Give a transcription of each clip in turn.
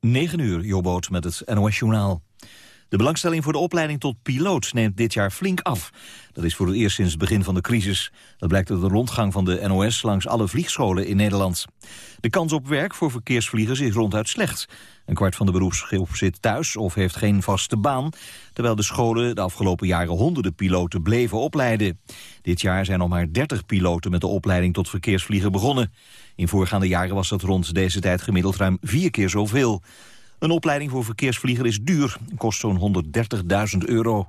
9 uur, Jobboot met het NOS Journaal. De belangstelling voor de opleiding tot piloot neemt dit jaar flink af. Dat is voor het eerst sinds het begin van de crisis. Dat blijkt uit de rondgang van de NOS langs alle vliegscholen in Nederland. De kans op werk voor verkeersvliegers is ronduit slecht. Een kwart van de beroepsgroep zit thuis of heeft geen vaste baan... terwijl de scholen de afgelopen jaren honderden piloten bleven opleiden. Dit jaar zijn nog maar 30 piloten met de opleiding tot verkeersvlieger begonnen. In voorgaande jaren was dat rond deze tijd gemiddeld ruim vier keer zoveel. Een opleiding voor verkeersvlieger is duur, kost zo'n 130.000 euro.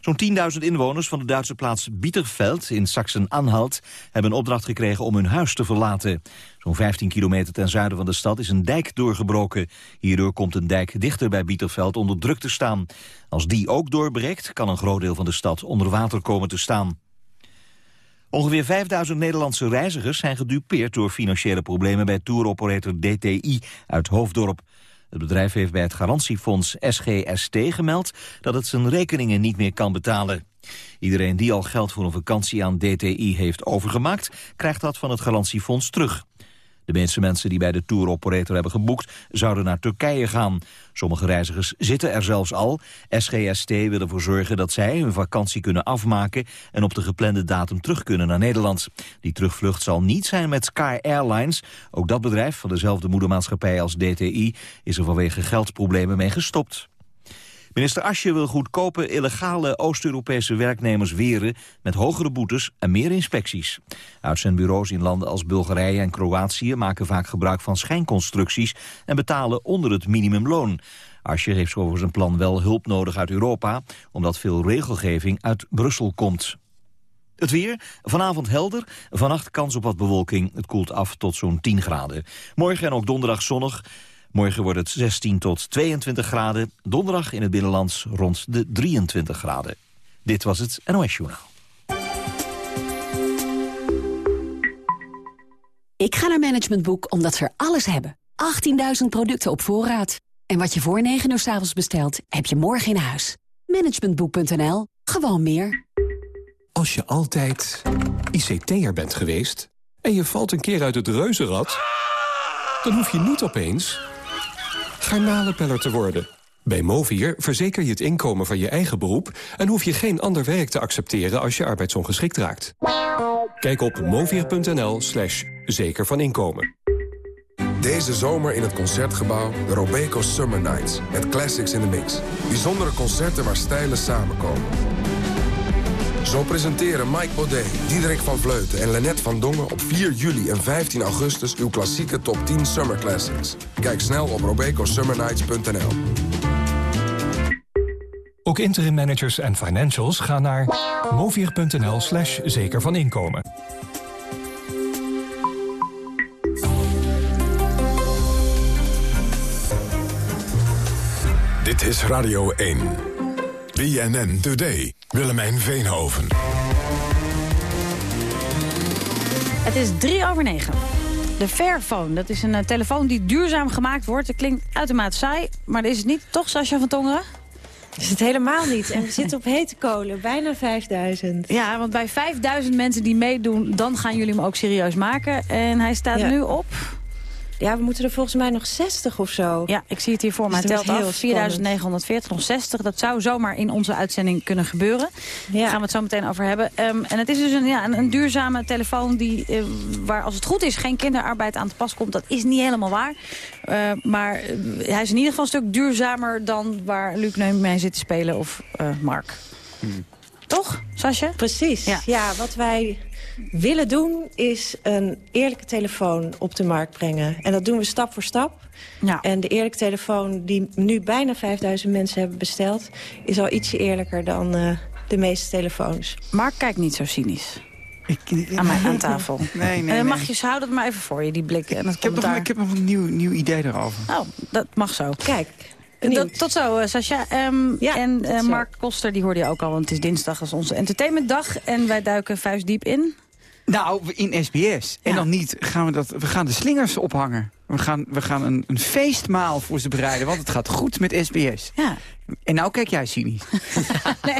Zo'n 10.000 inwoners van de Duitse plaats Bieterveld in Sachsen-Anhalt hebben een opdracht gekregen om hun huis te verlaten. Zo'n 15 kilometer ten zuiden van de stad is een dijk doorgebroken. Hierdoor komt een dijk dichter bij Bieterveld onder druk te staan. Als die ook doorbreekt, kan een groot deel van de stad onder water komen te staan. Ongeveer 5000 Nederlandse reizigers zijn gedupeerd door financiële problemen bij touroperator DTI uit Hoofddorp. Het bedrijf heeft bij het garantiefonds SGST gemeld dat het zijn rekeningen niet meer kan betalen. Iedereen die al geld voor een vakantie aan DTI heeft overgemaakt, krijgt dat van het garantiefonds terug. De meeste mensen die bij de touroperator hebben geboekt... zouden naar Turkije gaan. Sommige reizigers zitten er zelfs al. SGST wil ervoor zorgen dat zij hun vakantie kunnen afmaken... en op de geplande datum terug kunnen naar Nederland. Die terugvlucht zal niet zijn met Sky Airlines. Ook dat bedrijf, van dezelfde moedermaatschappij als DTI... is er vanwege geldproblemen mee gestopt. Minister Asje wil goedkope illegale Oost-Europese werknemers weren met hogere boetes en meer inspecties. Uitzendbureaus in landen als Bulgarije en Kroatië maken vaak gebruik van schijnconstructies en betalen onder het minimumloon. Asje heeft volgens zijn plan wel hulp nodig uit Europa, omdat veel regelgeving uit Brussel komt. Het weer, vanavond helder, vannacht kans op wat bewolking. Het koelt af tot zo'n 10 graden. Morgen en ook donderdag zonnig. Morgen wordt het 16 tot 22 graden. Donderdag in het binnenlands rond de 23 graden. Dit was het NOS Journaal. Ik ga naar Management Boek omdat ze er alles hebben. 18.000 producten op voorraad. En wat je voor 9 uur s avonds bestelt, heb je morgen in huis. Managementboek.nl. Gewoon meer. Als je altijd ICT'er bent geweest en je valt een keer uit het reuzenrad... dan hoef je niet opeens garnalenpeller te worden. Bij Movier verzeker je het inkomen van je eigen beroep... en hoef je geen ander werk te accepteren als je arbeidsongeschikt raakt. Kijk op movier.nl slash zeker van inkomen. Deze zomer in het Concertgebouw de Robeco Summer Nights. Met classics in the mix. Bijzondere concerten waar stijlen samenkomen. Zo presenteren Mike Baudet, Diederik van Vleuten en Lennet van Dongen... op 4 juli en 15 augustus uw klassieke top 10 Summer Classics. Kijk snel op robecosummernights.nl. Ook interim managers en financials gaan naar movier.nl slash zeker van inkomen. Dit is Radio 1. BNN Today. Willemijn Veenhoven. Het is drie over negen. De Fairphone, dat is een uh, telefoon die duurzaam gemaakt wordt. Dat klinkt uitermate saai, maar dat is het niet. Toch, Sascha van Tongeren? Dat is het helemaal niet. En we zitten op hete kolen, bijna 5000. Ja, want bij 5000 mensen die meedoen, dan gaan jullie hem ook serieus maken. En hij staat Ja. nu op... Ja, we moeten er volgens mij nog 60 of zo. Ja, ik zie het hier voor Dus mij. telt af. 4940, nog 60. Dat zou zomaar in onze uitzending kunnen gebeuren. Daar Ja. gaan we het zo meteen over hebben. Ehm, en het is dus een, ja, een, een duurzame telefoon die, eh, waar als het goed is geen kinderarbeid aan te pas komt. Dat is niet helemaal waar. Eh, maar eh, hij is in ieder geval een stuk duurzamer dan waar Luc nu mee zit te spelen of eh, Mark. Toch, Sasje? Precies. Ja. Ja. wat wij willen doen is een eerlijke telefoon op de markt brengen. En dat doen we stap voor stap. Ja. En de eerlijke telefoon die nu bijna 5000 mensen hebben besteld... is al ietsje eerlijker dan eh, de meeste telefoons. Mark kijkt niet zo cynisch Ik, aan, mij, aan tafel. Nee, nee, en dan nee. mag je, hou dat maar even voor je, die blik en het Ik heb, nog, ik heb nog een nieuw, nieuw idee daarover. Oh, dat mag zo. Kijk. Dat, tot zo, eh, Sascha. Ehm, Ja, en eh. Mark Koster, die hoorde je ook al, want het is dinsdag, dat is onze entertainmentdag. En wij duiken vuistdiep in. Nou, in SBS. En Ja. dan niet gaan we dat. We gaan de slingers ophangen. We gaan, we gaan een, een feestmaal voor ze bereiden, want het gaat goed met SBS. Ja. En nou kijk jij cynisch.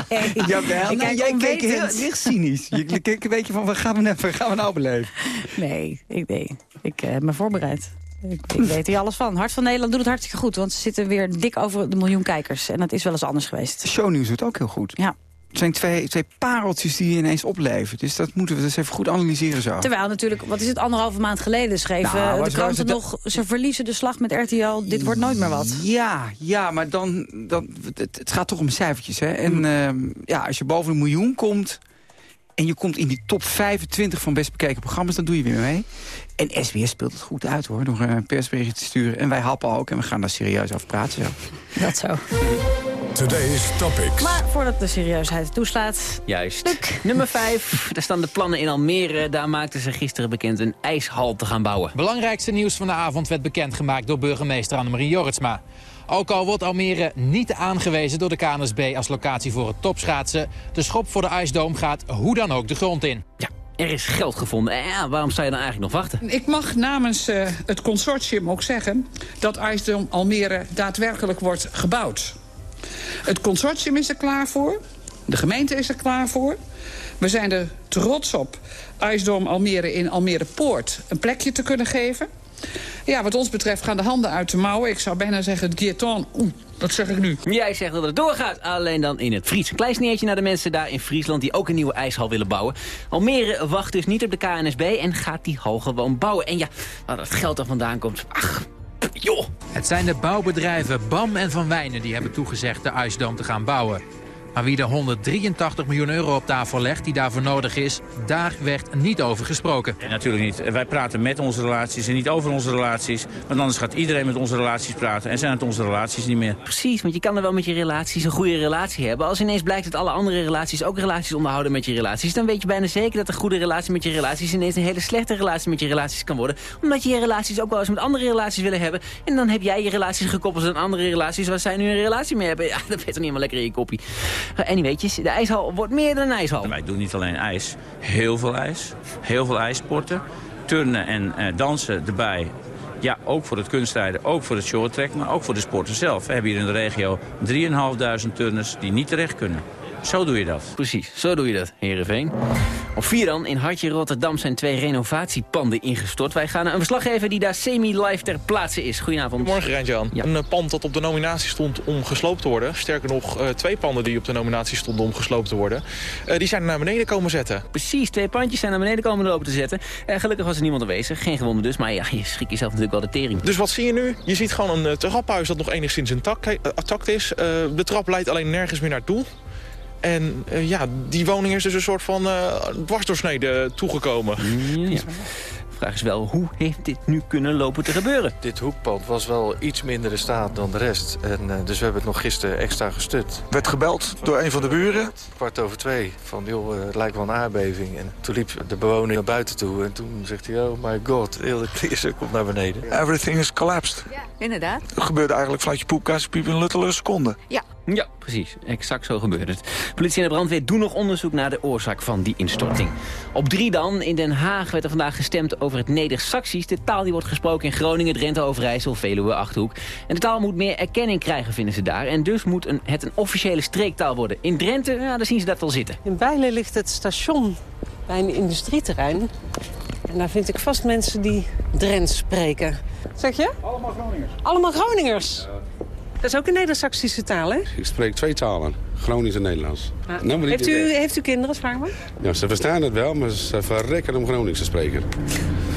Nee. Jawel, Ik kijk jij keek heel licht cynisch. Je, keek een beetje van, wat gaan we, nou- gaan we nou beleven? Nee, ik, nee. ik eh, heb me voorbereid. Ik, ik weet hier alles van. Hart van Nederland doet het hartstikke goed. Want ze zitten weer dik over de miljoen kijkers. En dat is wel eens anders geweest. Shownieuws doet ook heel goed. Ja. Het zijn twee, twee pareltjes die ineens opleven. Dus dat moeten we dus even goed analyseren zo. Terwijl natuurlijk, wat is het, anderhalve maand geleden schreven Nou, de was- kranten nog... ze verliezen de slag met RTL, dit wordt nooit meer wat. Ja, ja, maar dan, dan het, het gaat toch om cijfertjes. Hè? En Mm. ehm, ja, als je boven een miljoen komt... en je komt in die top 25 van best bekeken programma's... dan doe je weer mee. En SBS speelt het goed uit, hoor, door een persbericht te sturen. En wij happen ook en we gaan daar serieus over praten. Zo. Dat zo. Today's Topics. Maar voordat de serieusheid toeslaat... Juist. Nummer 5. Daar staan de plannen in Almere. Daar maakten ze gisteren bekend een ijshal te gaan bouwen. Belangrijkste nieuws van de avond werd bekendgemaakt door burgemeester Annemarie Jorritsma. Ook al wordt Almere niet aangewezen door de KNSB als locatie voor het topschaatsen... de schop voor de ijsdoom gaat hoe dan ook de grond in. Ja, er is geld gevonden. En ja, waarom sta je dan eigenlijk nog wachten? Ik mag namens eh, het consortium ook zeggen dat IJsdom Almere daadwerkelijk wordt gebouwd. Het consortium is er klaar voor. De gemeente is er klaar voor. We zijn er trots op IJsdom Almere in Almere Poort een plekje te kunnen geven. Ja, wat ons betreft gaan de handen uit de mouwen. Ik zou bijna zeggen het. Oeh, dat zeg ik nu. Jij zegt dat het doorgaat, alleen dan in het Fries. Een klein naar de mensen daar in Friesland die ook een nieuwe ijshal willen bouwen. Almere wacht dus niet op de KNSB en gaat die hal gewoon bouwen. En ja, waar dat geld er vandaan komt, ach, Het zijn de bouwbedrijven BAM en Van Wijnen die hebben toegezegd de ijsdoom te gaan bouwen. Maar wie de 183 miljoen euro op tafel legt die daarvoor nodig is, daar werd niet over gesproken. Natuurlijk niet. Wij praten met onze relaties en niet over onze relaties. Want anders gaat iedereen met onze relaties praten. En zijn het onze relaties niet meer. Precies, want je kan er wel met je relaties een goede relatie hebben. Als ineens blijkt dat alle andere relaties ook relaties onderhouden met je relaties... dan weet je bijna zeker dat een goede relatie met je relaties... ineens een hele slechte relatie met je relaties kan worden. Omdat je je relaties ook wel eens met andere relaties willen hebben. En dan heb jij je relaties gekoppeld aan andere relaties... waar zij nu een relatie mee hebben. Ja, dat weet toch niet helemaal lekker in je koppie. Die weetjes, de ijshal wordt meer dan een ijshal. Wij doen niet alleen ijs. Heel veel ijs. Heel veel ijssporten. Turnen en eh, dansen erbij. Ja, ook voor het kunstrijden, ook voor het shorttrack, maar ook voor de sporten zelf. We hebben hier in de regio 3.500 turners die niet terecht kunnen. Zo doe je dat. Precies, zo doe je dat, Heerenveen. Op vier dan, in Hartje Rotterdam zijn twee renovatiepanden ingestort. Wij gaan naar een verslaggever die daar semi-live ter plaatse is. Goedenavond. Morgen, Rijntjan. Een eh, pand dat op de nominatie stond om gesloopt te worden. Sterker nog, eh, twee panden die op de nominatie stonden om gesloopt te worden. eh, die zijn er naar beneden komen zetten. Precies, twee pandjes zijn naar beneden komen lopen te zetten. Eh, gelukkig was er niemand aanwezig, geen gewonden dus. Maar ja, je schrik jezelf natuurlijk wel de tering. Dus wat zie je nu? Je ziet gewoon een trappenhuis dat nog enigszins intact, is. Eh, de trap leidt alleen nergens meer naartoe. En eh, ja, die woning is dus een soort van eh dwarsdoorsnede toegekomen. Ja. De vraag is wel, hoe heeft dit nu kunnen lopen te gebeuren? Dit hoekpand was wel iets minder in staat dan de rest. En, eh, dus we hebben het nog gisteren extra gestut. Werd gebeld door een van de buren. Kwart over twee. Van, joh, het lijkt wel een aardbeving. En toen liep de bewoner naar buiten toe. En toen zegt hij, oh my god, heel de kleren komt naar beneden. Everything is collapsed. Inderdaad. Het gebeurde eigenlijk vanuit je poepkaaspiep in een luttele seconde. Ja. Ja, precies. Exact zo gebeurde het. Politie en de brandweer doen nog onderzoek naar de oorzaak van die instorting. Op drie dan. In Den Haag werd er vandaag gestemd over het Neder-Saxisch. De taal die wordt gesproken in Groningen, Drenthe, Overijssel, Veluwe, Achterhoek. En de taal moet meer erkenning krijgen, vinden ze daar. En dus moet een, het een officiële streektaal worden. In Drenthe, ja, daar zien ze dat wel zitten. In Bijlen ligt het station bij een industrieterrein. En daar vind ik vast mensen die Drents spreken. Zeg je? Allemaal Groningers. Allemaal Groningers. Dat is ook een Neder-Saxische taal, hè? Ik spreek twee talen, Gronings en Nederlands. Ja. Nou, heeft, u, heeft u kinderen, vraag maar? Ja, ze verstaan het wel, maar ze verrekken om Gronings te spreken.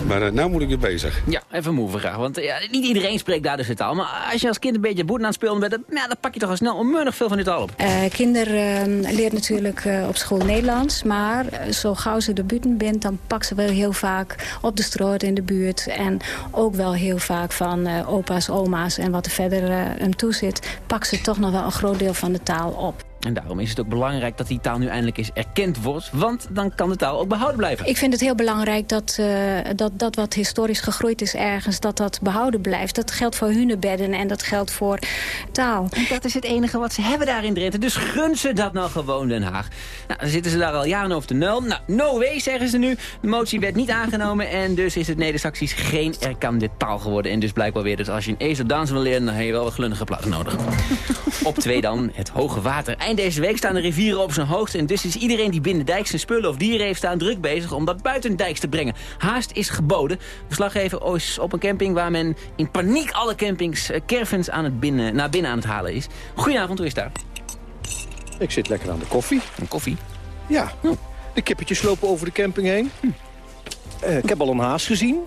Maar uh, nou moet ik weer bezig. Ja, even moeven graag. Want ja, niet iedereen spreekt daar dus de taal. Maar als je als kind een beetje boeten aan het spelen bent... Dan, ja, dan pak je toch al snel onmiddellijk veel van die taal op. Uh, kinderen uh, leren natuurlijk uh, op school Nederlands. Maar zo gauw ze de buiten bent, dan pakken ze wel heel vaak op de straat in de buurt. En ook wel heel vaak van opa's, oma's en wat er verder hem toe zit... pakken ze toch nog wel een groot deel van de taal op. En daarom is het ook belangrijk dat die taal nu eindelijk eens erkend wordt. Want dan kan de taal ook behouden blijven. Ik vind het heel belangrijk dat, uh, dat, dat wat historisch gegroeid is ergens... dat dat behouden blijft. Dat geldt voor hunebedden en dat geldt voor taal. En dat is het enige wat ze hebben daar in Drenthe. Dus gun ze dat nou gewoon Den Haag. Nou, dan zitten ze daar al jaren over de nul. Nou, no way, zeggen ze nu. De motie werd niet aangenomen. En dus is het Neder-Saxisch geen erkende taal geworden. En dus blijkbaar weer dat als je een ezel dansen wil leren... dan heb je wel een glundige plaat nodig. Op twee dan, het hoge water. Eind deze week staan de rivieren op zijn hoogte... en dus is iedereen die binnen dijk zijn spullen of dieren heeft staan... druk bezig om dat buiten dijks te brengen. Haast is geboden. Verslaggever is op een camping waar men in paniek alle campings... Uh, caravans aan het binnen, naar binnen aan het halen is. Goedenavond, hoe is daar? Ik zit lekker aan de koffie. Een koffie? Ja. De kippetjes lopen over de camping heen. Uh, ik heb al een haas gezien.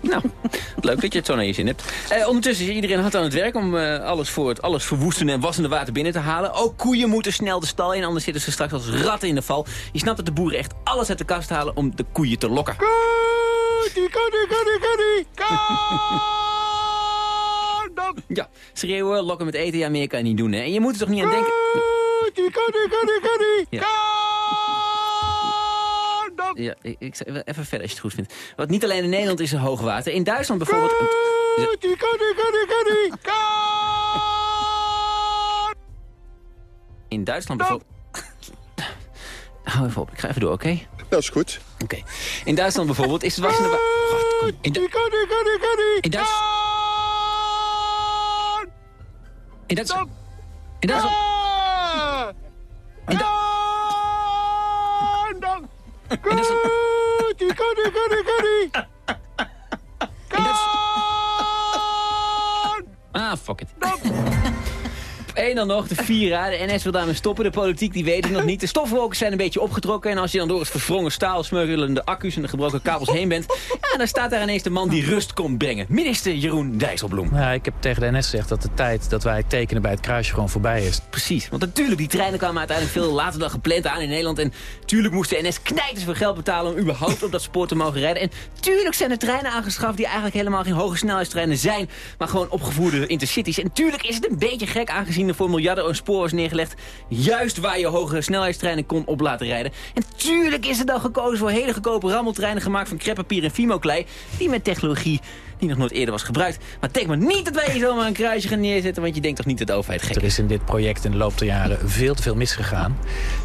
Nou, leuk dat je het zo naar je zin hebt. Uh, ondertussen is iedereen hard aan het werk om uh, alles voor het alles verwoestende en wassende water binnen te halen. Ook koeien moeten snel de stal in, anders zitten ze straks als ratten in de val. Je snapt dat de boeren echt alles uit de kast halen om de koeien te lokken. Ja, schreeuwen, lokken met eten, ja, meer kan je niet doen. Hè? En je moet er toch niet aan denken... Ja. Ja, ik, ik, even verder als je het goed vindt. Want niet alleen in Nederland is er hoogwater. In Duitsland bijvoorbeeld... In Duitsland bijvoorbeeld... Hou even op, ik ga even door, oké? Okay? Dat is goed. Oké. Okay. In Duitsland bijvoorbeeld is het wassende water... In, du in Duitsland... In Duitsland... In Duitsland... In Duitsland... En dat is... Ah, fuck it. En dan nog, de Vira. De NS wil daarmee stoppen. De politiek die weet het nog niet. De stofwolken zijn een beetje opgetrokken. En als je dan door het verwrongen staal, smeugelende accu's en de gebroken kabels heen bent... Ja, dan staat daar ineens de man die rust komt brengen. Minister Jeroen Dijsselbloem. Ja, ik heb tegen de NS gezegd dat de tijd dat wij tekenen bij het kruisje gewoon voorbij is. Precies. Want natuurlijk, die treinen kwamen uiteindelijk veel later dan gepland aan in Nederland. En tuurlijk moest de NS knijters veel geld betalen om überhaupt op dat spoor te mogen rijden. En tuurlijk zijn er treinen aangeschaft die eigenlijk helemaal geen hoge snelheidstreinen zijn. Maar gewoon opgevoerde intercities. En tuurlijk is het een beetje gek aangezien voor miljarden spoor was neergelegd... juist waar je hogere snelheidstreinen kon op laten rijden. En tuurlijk is er dan gekozen voor hele goedkope rammeltreinen... gemaakt van kreppapier en fimoklei... die met technologie die nog nooit eerder was gebruikt. Maar denk maar niet dat wij hier zomaar een kruisje gaan neerzetten... want je denkt toch niet dat de overheid gek is. Er is in dit project in de loop der jaren veel te veel misgegaan.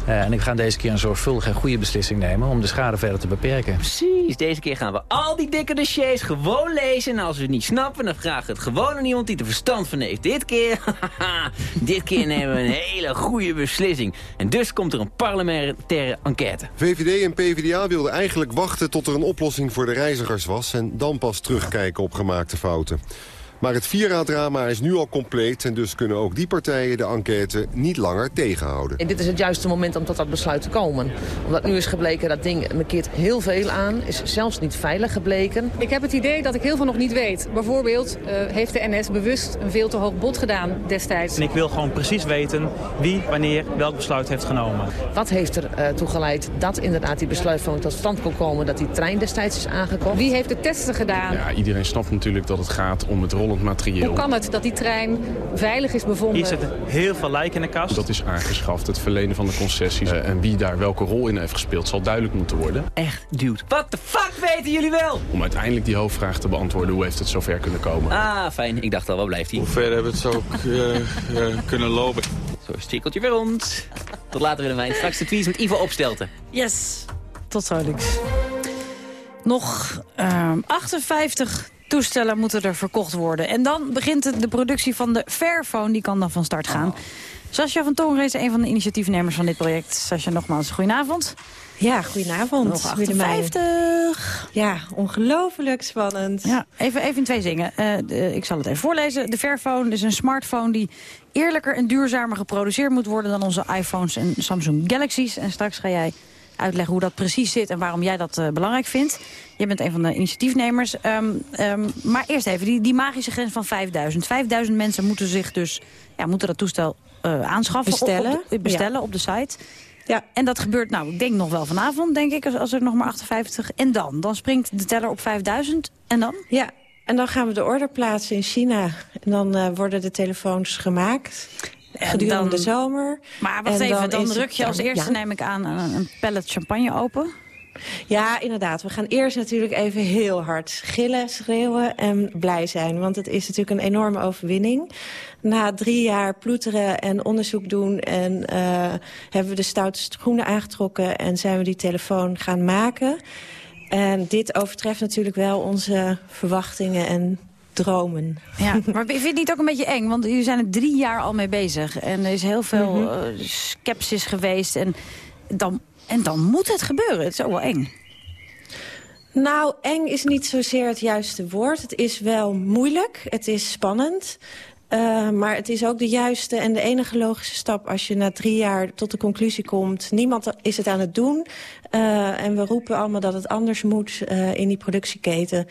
Uh, en ik ga deze keer een zorgvuldige en goede beslissing nemen... om de schade verder te beperken. Precies, deze keer gaan we al die dikke dossiers gewoon lezen... en als we het niet snappen, dan vragen we het gewoon aan iemand die er verstand van heeft. Dit keer, dit keer nemen we een hele goede beslissing. En dus komt er een parlementaire enquête. VVD en PvdA wilden eigenlijk wachten tot er een oplossing voor de reizigers was... en dan pas terugkijken op gemaakte fouten. Maar het Vira-drama is nu al compleet... en dus kunnen ook die partijen de enquête niet langer tegenhouden. En dit is het juiste moment om tot dat besluit te komen. Omdat nu is gebleken dat ding markeert heel veel aan. Is zelfs niet veilig gebleken. Ik heb het idee dat ik heel veel nog niet weet. Bijvoorbeeld uh, heeft de NS bewust een veel te hoog bod gedaan destijds. En ik wil gewoon precies weten wie, wanneer, welk besluit heeft genomen. Wat heeft er uh, toe geleid dat inderdaad die besluitvorming tot stand kon komen... dat die trein destijds is aangekomen? Wie heeft de testen gedaan? Ja, iedereen snapt natuurlijk dat het gaat om het materieel. Hoe kan het dat die trein veilig is bevonden? Hier zitten heel veel lijken in de kast. Dat is aangeschaft, het verlenen van de concessies. Uh, en wie daar welke rol in heeft gespeeld zal duidelijk moeten worden. Echt, dude. What the fuck weten jullie wel? Om uiteindelijk die hoofdvraag te beantwoorden, hoe heeft het zover kunnen komen? Ah, fijn. Ik dacht al, waar blijft hij? Hoe ver hebben we het zo uh, uh, kunnen lopen? Zo cirkeltje weer rond. Tot later Willemijn. Straks de tweets met Ivo Opstelten. Yes. Tot zo, Lux. Nog 58 toestellen moeten er verkocht worden. En dan begint de productie van de Fairphone. Die kan dan van start gaan. Oh. Sascha van Tongrees, een van de initiatiefnemers van dit project. Sascha, nogmaals, goedenavond. Ja, goedenavond. Nog 58. Ja, ongelooflijk spannend. Ja, even, even in twee zingen. Uh, de, ik zal het even voorlezen. De Fairphone is een smartphone die eerlijker en duurzamer geproduceerd moet worden... dan onze iPhones en Samsung Galaxies. En straks ga jij uitleggen hoe dat precies zit en waarom jij dat uh, belangrijk vindt. Je bent een van de initiatiefnemers. Um, um, maar eerst even, die, die magische grens van 5000. 5000 mensen moeten zich dus ja, moeten dat toestel uh, aanschaffen. Bestellen. Op, op, bestellen ja. op de site. Ja. En dat gebeurt, nou, ik denk nog wel vanavond, denk ik, als, als er nog maar 58. En dan? Dan springt de teller op 5000. En dan? Ja, en dan gaan we de order plaatsen in China. En dan uh, worden de telefoons gemaakt. En gedurende dan, de zomer. Maar wacht en even, dan, dan ruk je als eerste, ja. neem ik aan, een, een pallet champagne open. Ja, inderdaad. We gaan eerst natuurlijk even heel hard gillen, schreeuwen en blij zijn. Want het is natuurlijk een enorme overwinning. Na drie jaar ploeteren en onderzoek doen... en uh, hebben we de stoute schoenen aangetrokken... en zijn we die telefoon gaan maken. En dit overtreft natuurlijk wel onze verwachtingen en dromen. Ja, maar vind je het niet ook een beetje eng? Want jullie zijn er drie jaar al mee bezig. En er is heel veel eh, skepsis geweest. En dan, en dan moet het gebeuren. Het is ook wel eng. Nou, eng is niet zozeer het juiste woord. Het is wel moeilijk, het is spannend. Eh, maar het is ook de juiste en de enige logische stap... als je na drie jaar tot de conclusie komt... niemand is het aan het doen. eh, en we roepen allemaal dat het anders moet eh, in die productieketen.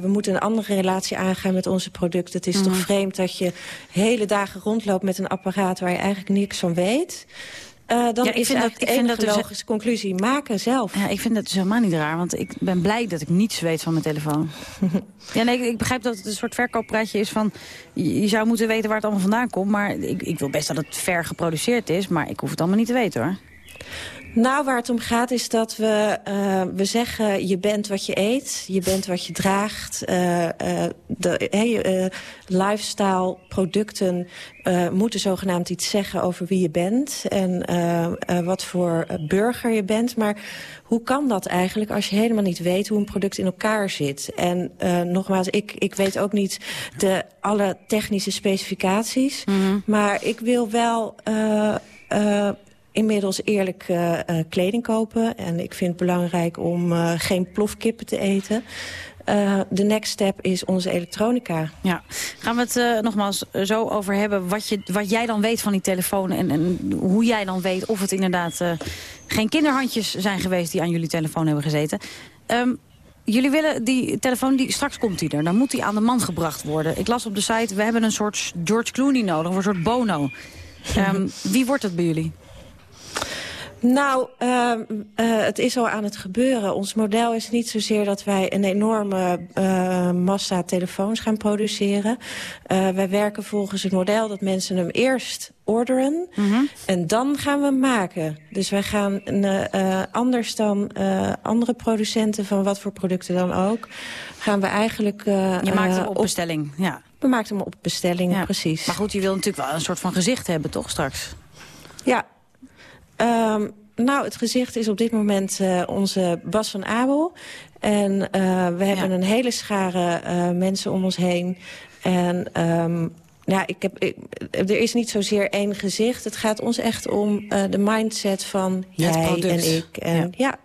We moeten een andere relatie aangaan met onze producten. Het is toch Mhm. vreemd dat je hele dagen rondloopt met een apparaat... waar je eigenlijk niks van weet... Eh, dan Ja, ik is vind dat- ik vind dat dus- logische conclusie maken zelf. Ja, ik vind dat dus helemaal niet raar. Want ik ben blij dat ik niets weet van mijn telefoon. ja, nee, ik, ik begrijp dat het een soort verkooppraatje is van... Je, je zou moeten weten waar het allemaal vandaan komt. Maar ik, ik wil best dat het ver geproduceerd is. Maar ik hoef het allemaal niet te weten, hoor. Nou, waar het om gaat is dat we, eh, we zeggen... je bent wat je eet, je bent wat je draagt. eh, eh, de, hey, lifestyle producten moeten zogenaamd iets zeggen over wie je bent... en wat voor burger je bent. Maar hoe kan dat eigenlijk als je helemaal niet weet... hoe een product in elkaar zit? En nogmaals, ik, ik weet ook niet de, alle technische specificaties... maar ik wil wel... inmiddels eerlijk eh, eh, kleding kopen. En ik vind het belangrijk om eh, geen plofkippen te eten. De next step is onze elektronica. Ja, gaan we het nogmaals zo over hebben wat, je, wat jij dan weet van die telefoon... en, en hoe jij dan weet of het inderdaad geen kinderhandjes zijn geweest... die aan jullie telefoon hebben gezeten. Ehm, jullie willen die telefoon, die, straks komt die er. Dan moet die aan de man gebracht worden. Ik las op de site, we hebben een soort George Clooney nodig, een soort Bono. Ehm, wie wordt het bij jullie? Nou, ehm, eh, het is al aan het gebeuren. Ons model is niet zozeer dat wij een enorme eh, massa telefoons gaan produceren. Eh, wij werken volgens het model dat mensen hem eerst orderen en dan gaan we hem maken. Dus wij gaan anders dan andere producenten van wat voor producten dan ook... gaan we eigenlijk... Je maakt eh, hem op bestelling, ja. We maakten hem op bestellingen, Ja. precies. Maar goed, je wil natuurlijk wel een soort van gezicht hebben, toch, straks? Ehm, nou, het gezicht is op dit moment eh, onze Bas van Abel. En eh, we hebben een hele schare eh, mensen om ons heen. En ja, ik heb, ik- er is niet zozeer één gezicht. Het gaat ons echt om de mindset van Ja, jij en ik. En, Ja. ja.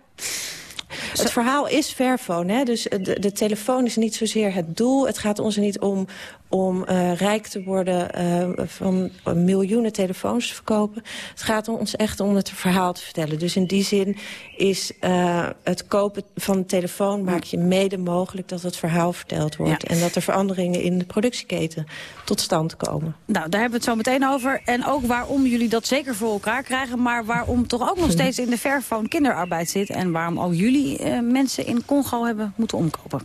Het verhaal is Fairphone. Hè? Dus de, de telefoon is niet zozeer het doel. Het gaat ons er niet om om eh, rijk te worden eh, van miljoenen telefoons te verkopen. Het gaat ons echt om het verhaal te vertellen. Dus in die zin is eh, het kopen van een telefoon... maakt je mede mogelijk dat het verhaal verteld wordt. En dat er veranderingen in de productieketen tot stand komen. Nou, daar hebben we het zo meteen over. En ook waarom jullie dat zeker voor elkaar krijgen... maar waarom toch ook nog steeds in de Fairphone kinderarbeid zit... en waarom ook jullie mensen in Congo hebben moeten omkopen.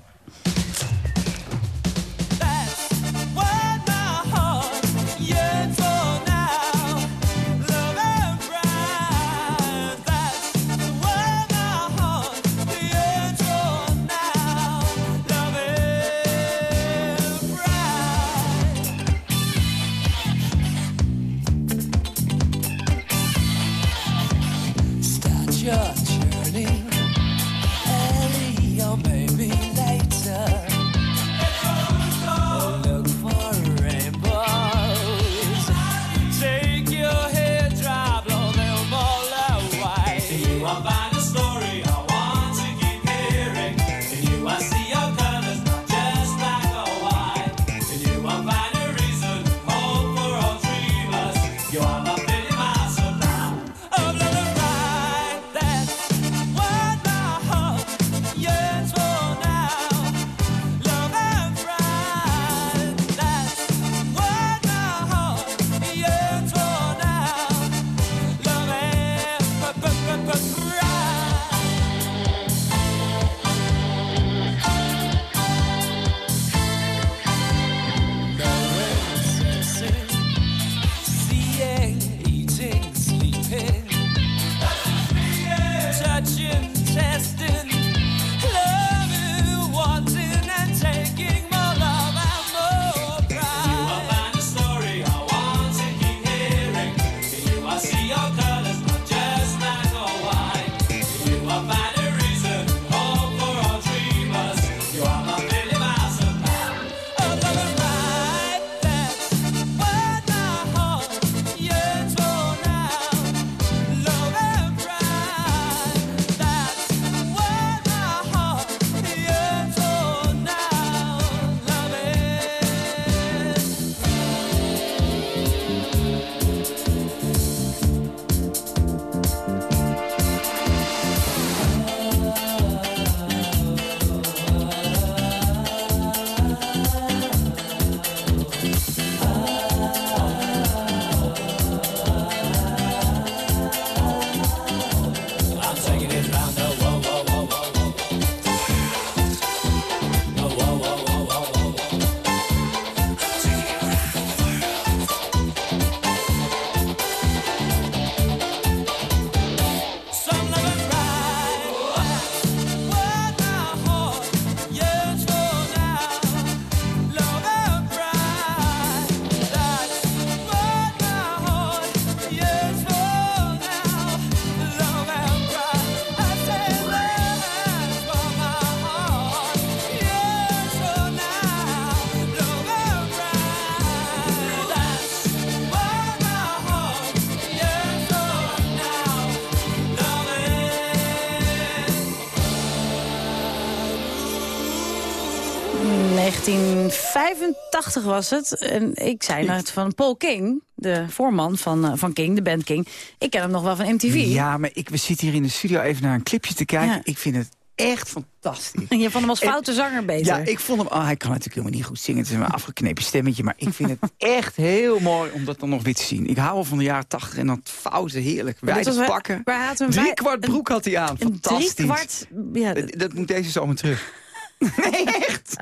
1985 was het. En ik zei net van Paul King, de voorman van, eh, van King, de band King. Ik ken hem nog wel van MTV. Ja, maar ik, we zitten hier in de studio even naar een clipje te kijken. Ja. Ik vind het echt fantastisch. En je vond hem als En- foute zanger beter. Ja, ik vond hem... Oh, hij kan natuurlijk helemaal niet goed zingen. Het is een afgeknepen stemmetje. Maar ik vind het echt heel mooi om dat dan nog weer te zien. Ik hou wel van de jaren tachtig en dat foute heerlijk. Wijde pakken. hij had Drie kwart broek had hij aan. Een Fantastisch. drie kwart... Ja, Dat, dat moet deze zomer terug.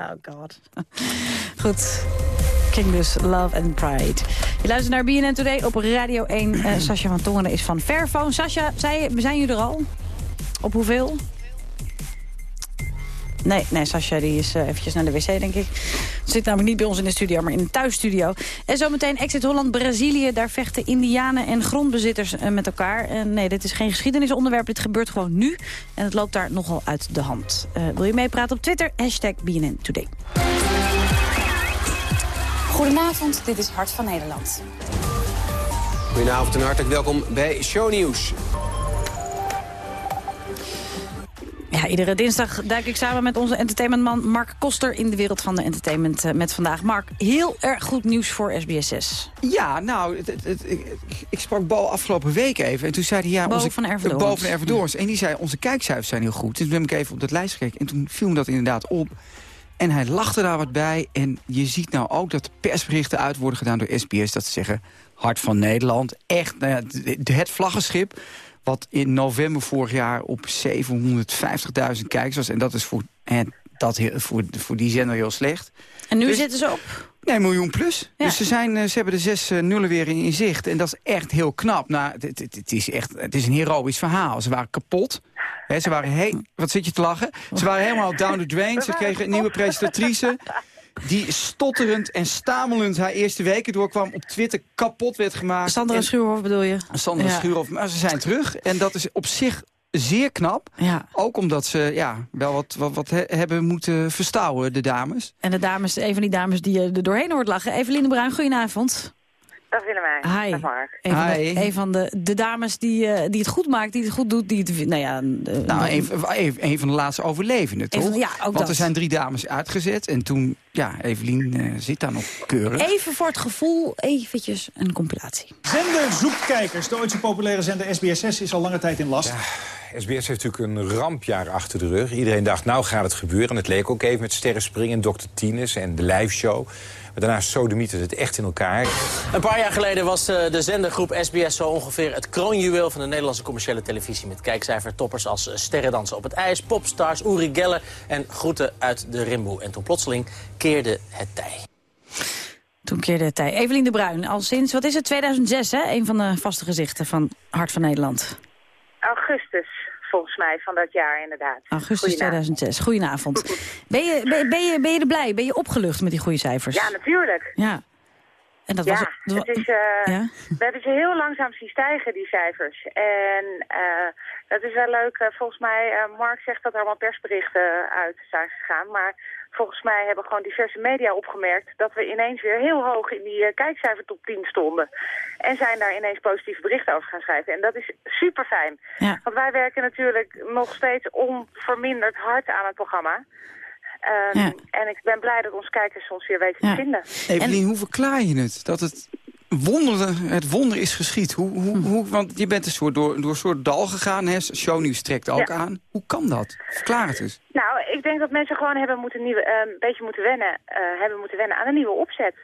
Oh god. Goed. King dus, Love and Pride. Je luistert naar BNN Today op Radio 1. Eh Sascha van Tongeren is van Fairphone. Sascha, zijn jullie er al? Op hoeveel? Nee, nee, Sascha die is eh, eventjes naar de wc, denk ik. Ze zit namelijk niet bij ons in de studio, maar in een thuisstudio. En zometeen Exit Holland, Brazilië. Daar vechten indianen en grondbezitters eh, met elkaar. En nee, dit is geen geschiedenisonderwerp. Dit gebeurt gewoon nu. En het loopt daar nogal uit de hand. Eh, wil je meepraten op Twitter? Hashtag BNN Today. Goedenavond, dit is Hart van Nederland. Goedenavond en hartelijk welkom bij Shownieuws. Ja, iedere dinsdag duik ik samen met onze entertainmentman Mark Koster... in de wereld van de entertainment eh, met vandaag. Mark, heel erg goed nieuws voor SBS6. Ja, nou, het, het- het- ik, ik sprak Bo afgelopen week even. En toen zei hij... Ja, Bo onze, van Ervedorens. Bo van Ervedorens. En die zei, onze kijkcijfers zijn heel goed. Dus toen heb ik even op dat lijst gekeken. En toen viel me dat inderdaad op. En hij lachte daar wat bij. En je ziet nou ook dat persberichten uit worden gedaan door SBS. Dat ze zeggen, Hart van Nederland. Echt, nou ja, het- het vlaggenschip... wat in november vorig jaar op 750.000 kijkers was. En dat is voor, en dat, heel- voor, voor die zender heel slecht. En nu Dus- zitten ze op? Nee, miljoen plus. Ja. Dus ze, zijn, eh, ze hebben de zes eh, nullen weer in, in zicht. En dat is echt heel knap. Nou, het, het, het is echt, het is een heroïsch verhaal. Ze waren kapot. Hè, ze waren he Wat zit je te lachen? Ze waren helemaal down the drain. Ze kregen een nieuwe presentatrice. Die stotterend en stamelend haar eerste weken doorkwam. Op Twitter kapot werd gemaakt. Sandra En- Schuurhoff bedoel je? Sandra Ja. Schuurhoff. Maar ze zijn terug. En dat is op zich zeer knap. Ja. Ook omdat ze ja, wel wat, wat, wat he- hebben moeten verstouwen, de dames. En de dames, een van die dames die je er doorheen hoort lachen. Evelien de Bruin, goedenavond. Dag Willemijn. Hi. Dag Mark. Een van, de, Hi. een van de, de dames die, eh, die het goed maakt, die het goed doet. Die het, nou ja, eh, Nou, een, een, een van de laatste overlevenden, toch? van- ja, ook Want dat. er zijn drie dames uitgezet. En toen, ja, Evelien eh, zit daar nog keurig. even voor het gevoel, eventjes een compilatie. Zender zoekt kijkers. De ooit zo populaire zender SBS6 is al lange tijd in last. SBS heeft natuurlijk een rampjaar achter de rug. Iedereen dacht, nou gaat het gebeuren. En het leek ook even met Sterren Springen, Dr. Tines en de liveshow. Maar daarna sodemieten het echt in elkaar. Een paar jaar geleden was eh, de zendergroep SBS zo ongeveer het kroonjuweel van de Nederlandse commerciële televisie. Met kijkcijfertoppers als eh, Sterrendansen op het IJs, Popstars, Uri Geller en Groeten uit de Rimboe. En toen plotseling keerde het tij. Toen keerde het tij. Evelien de Bruin, al sinds, wat is het, 2006 hè? Een van de vaste gezichten van Hart van Nederland. Augustus, volgens mij, van dat jaar inderdaad. Augustus Goedenavond. 2006. Goedenavond. Ben je, ben, ben, je, ben je er blij? Ben je opgelucht met die goede cijfers? Ja, natuurlijk. Ja. En dat ja, was... dat het is, eh, Ja? we hebben ze heel langzaam zien stijgen, die cijfers. En eh, dat is wel leuk. Eh, volgens mij, eh, Mark zegt dat er allemaal persberichten uit zijn gegaan. Maar volgens mij hebben gewoon diverse media opgemerkt... dat we ineens weer heel hoog in die eh, kijkcijfer top 10 stonden. En zijn daar ineens positieve berichten over gaan schrijven. En dat is super fijn. Ja. Want wij werken natuurlijk nog steeds onverminderd hard aan het programma. Ehm, Ja. En ik ben blij dat onze kijkers ons weer weten te vinden. Evelien, hoe verklaar je het? Dat het wonder, het wonder is geschied. Hoe, hoe, Hm. hoe, want je bent een soort door, door een soort dal gegaan. Hè? Shownieuws trekt ook Ja. aan. Hoe kan dat? Verklaar het eens. Nou, ik denk dat mensen gewoon hebben moeten nieuwe, eh, een beetje moeten wennen, eh, hebben moeten wennen aan een nieuwe opzet.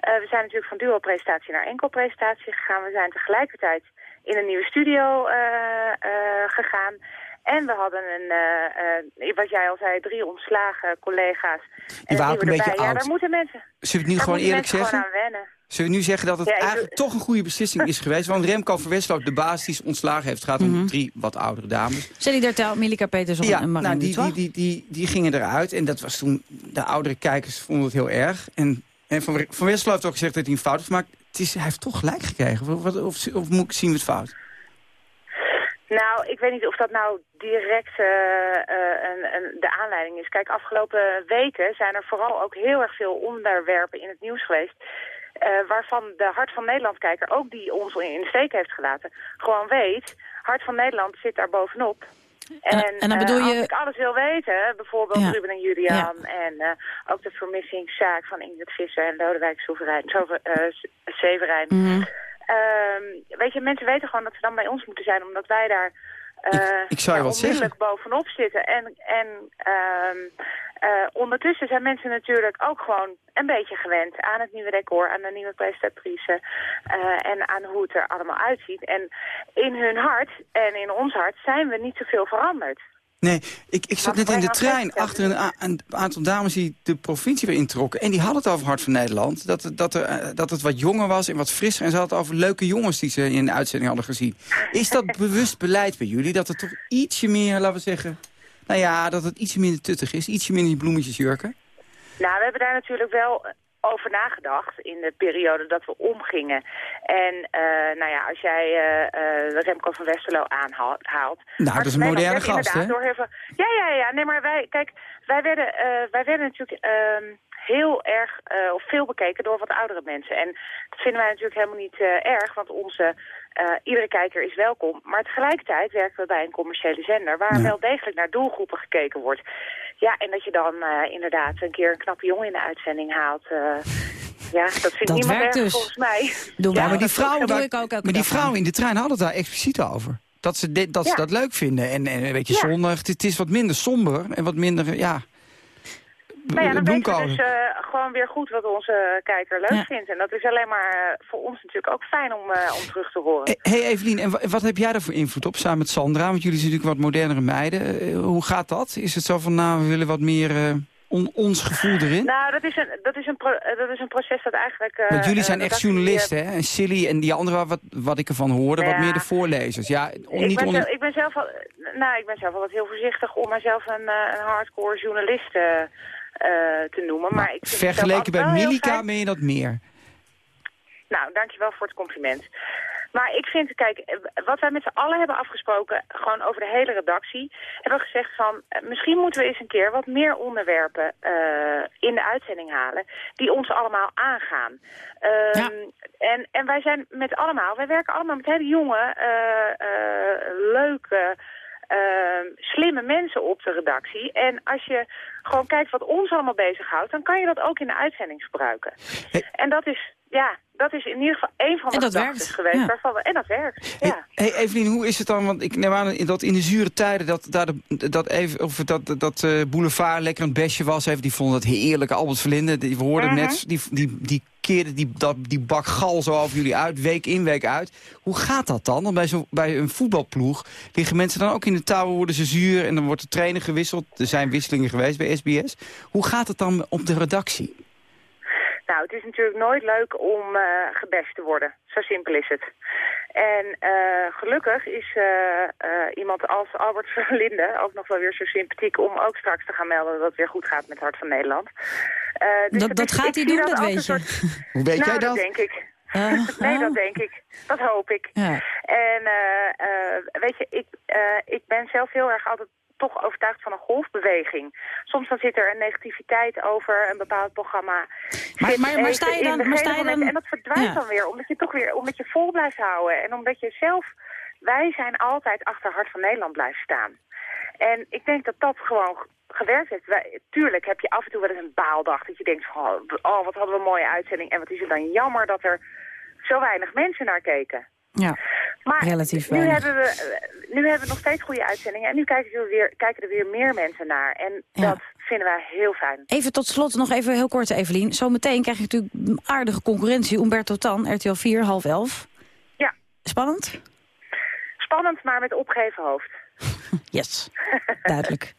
Eh, we zijn natuurlijk van duo-presentatie naar enkel-presentatie gegaan. We zijn tegelijkertijd in een nieuwe studio gegaan. En we hadden een, wat jij al zei, drie ontslagen collega's. En waren ook een beetje erbij. Ja, oud. daar moeten mensen, Zullen we het nu gewoon eerlijk zeggen? gewoon aan wennen. Zullen we nu zeggen dat het Ja, ik doe- eigenlijk toch een goede beslissing is geweest? Want Remco van Westloot, de baas die ze ontslagen heeft... gaat om drie wat oudere dames. Sally Dertel, Milika Peterson Ja, en Marine nou, die, die, die, die, die gingen eruit. En dat was toen... De oudere kijkers vonden het heel erg. En, en Van, Van Westloot heeft ook gezegd dat hij een fout heeft gemaakt. Het is, hij heeft toch gelijk gekregen. Of, wat- of, of moet ik zien we het fout? Nou, ik weet niet of dat nou direct eh, eh, een, een, de aanleiding is. Kijk, afgelopen weken zijn er vooral ook heel erg veel onderwerpen in het nieuws geweest... eh, waarvan de Hart van Nederland-kijker, ook die ons in de steek heeft gelaten... gewoon weet, Hart van Nederland zit daar bovenop. En, en dan bedoel eh, je- als ik alles wil weten, bijvoorbeeld Ja. Ruben en Julian... en eh, ook de vermissingszaak van Ingrid Visser en Lodewijk Soeverijn, Sover, eh, S- Severijn... Mhm. Ehm, weet je, mensen weten gewoon dat ze dan bij ons moeten zijn, omdat wij daar eh, ik zou je ja, wat onmiddellijk bovenop zitten. En, en ehm, eh, ondertussen zijn mensen natuurlijk ook gewoon een beetje gewend aan het nieuwe decor, aan de nieuwe presentatrice eh, en aan hoe het er allemaal uitziet. En in hun hart en in ons hart zijn we niet zoveel veranderd. Nee, ik, ik zat net in de breng trein achter een, een aantal dames die de provincie weer introkken. En die hadden het over Hart van Nederland. Dat, het- dat, er, eh, dat het wat jonger was en wat frisser. En ze hadden het over leuke jongens die ze in de uitzending hadden gezien. Is dat bewust beleid bij jullie? Dat het toch ietsje meer, laten we zeggen... Nou ja, dat het ietsje minder tuttig is. Ietsje minder die bloemetjesjurken. Nou, we hebben daar natuurlijk wel over nagedacht in de periode dat we omgingen. En eh, nou ja, als jij eh, Remco van Westerlo aanhaalt... Nou, dat is een moderne gast, hè? Ja, ja, ja. Nee, maar wij, kijk, wij werden, eh, wij werden natuurlijk ehm, heel erg, of veel bekeken door wat oudere mensen. En dat vinden wij natuurlijk helemaal niet erg, want onze... iedere kijker is welkom, maar tegelijkertijd werken we bij een commerciële zender... waar Ja. wel degelijk naar doelgroepen gekeken wordt. Ja, en dat je dan eh, inderdaad een keer een knappe jongen in de uitzending haalt... eh, ja, dat vindt Dat niemand erg dus. volgens mij. Ja, maar die vrouwen, doe ik ook elke maar die vrouwen in de trein hadden het daar expliciet over. Dat ze, dit, dat, ze dat leuk vinden. En, en een beetje Ja. zonnig. Het, het is wat minder somber en wat minder, ja... Nou ja, dan weten we dus eh, gewoon weer goed wat onze kijker leuk Ja. vindt. En dat is alleen maar eh, voor ons natuurlijk ook fijn om, eh, om terug te horen. Hé hey Evelien, en wa- wat heb jij daar voor invloed op samen met Sandra? Want jullie zijn natuurlijk wat modernere meiden. Eh, hoe gaat dat? Is het zo van, nou, we willen wat meer eh, on- ons gevoel erin? Nou, dat is een, dat is een, pro- eh, dat is een proces dat eigenlijk... eh, Want jullie eh, zijn echt die, eh, journalisten, hè? En Silly en die andere, wat, wat ik ervan hoorde, wat meer de voorlezers. Ja, on- ik, niet ben on- zelf, ik ben zelf al, nou, ik ben zelf altijd heel voorzichtig om mezelf een, eh, een hardcore journalist eh, eh, te noemen. Maar, ik Vergeleken bij Milika ben je dat meer. Nou, dankjewel voor het compliment. Maar ik vind, kijk, eh, wat wij met z'n allen hebben afgesproken, gewoon over de hele redactie, hebben we gezegd van, eh, misschien moeten we eens een keer wat meer onderwerpen eh, in de uitzending halen, die ons allemaal aangaan. Ehm, en, en wij zijn met allemaal, wij werken allemaal met hele jonge, eh, eh, leuke, ehm, slimme mensen op de redactie. En als je gewoon kijkt wat ons allemaal bezighoudt, dan kan je dat ook in de uitzending gebruiken. En dat is, ja, dat is in ieder geval één van de En dat gedachten werkt, geweest. ja. Waarvan we, en dat werkt, ja. Hey Evelien, hoe is het dan? Want ik neem aan dat in de zure tijden dat, daar de, dat, even, of dat, dat eh, Boulevard lekker een besje was. Even, die vonden het heerlijk. Albert Verlinde, die, we hoorden Mhm. net, die, die, die keerde die, dat, die bak gal zo over jullie uit, week in, week uit. Hoe gaat dat dan? Want bij, zo, bij een voetbalploeg liggen mensen dan ook in de touwen, worden ze zuur... en dan wordt de trainer gewisseld. Er zijn wisselingen geweest bij SBS. Hoe gaat het dan op de redactie? Nou, het is natuurlijk nooit leuk om eh gebest te worden. Zo simpel is het. En eh, gelukkig is eh, eh, iemand als Albert Verlinde ook nog wel weer zo sympathiek om ook straks te gaan melden dat het weer goed gaat met Hart van Nederland. Eh, dus Dat, dat is- gaat hij doen, dat als weet je. soort- Hoe weet nou, jij dat? denk ik. Uh, nee, dat denk ik. Dat hoop ik. Ja. En eh, eh, weet je, ik, eh, ik ben zelf heel erg altijd toch overtuigd van een golfbeweging. Soms dan zit er een negativiteit over een bepaald programma. Maar- maar- maar sta je dan- maar sta je dan- En dat verdwijnt Ja. dan weer, omdat je toch weer, omdat je vol blijft houden. En omdat je zelf, wij zijn altijd achter Hart van Nederland blijven staan. En ik denk dat dat gewoon gewerkt heeft. Wij, tuurlijk heb je af en toe wel eens een baaldag dat je denkt van, oh, oh, wat hadden we een mooie uitzending. En wat is het dan jammer dat er zo weinig mensen naar keken. Ja, Maar relatief nu weinig. hebben, we, nu hebben we nog steeds goede uitzendingen. En nu kijken er weer, kijken er weer meer mensen naar. En Ja. dat vinden wij heel fijn. Even tot slot nog even heel kort, Evelien. Zometeen krijg je natuurlijk een aardige concurrentie. Umberto Tan, RTL 4, half elf. Ja. Spannend? Spannend, maar met opgeven hoofd. Yes, duidelijk.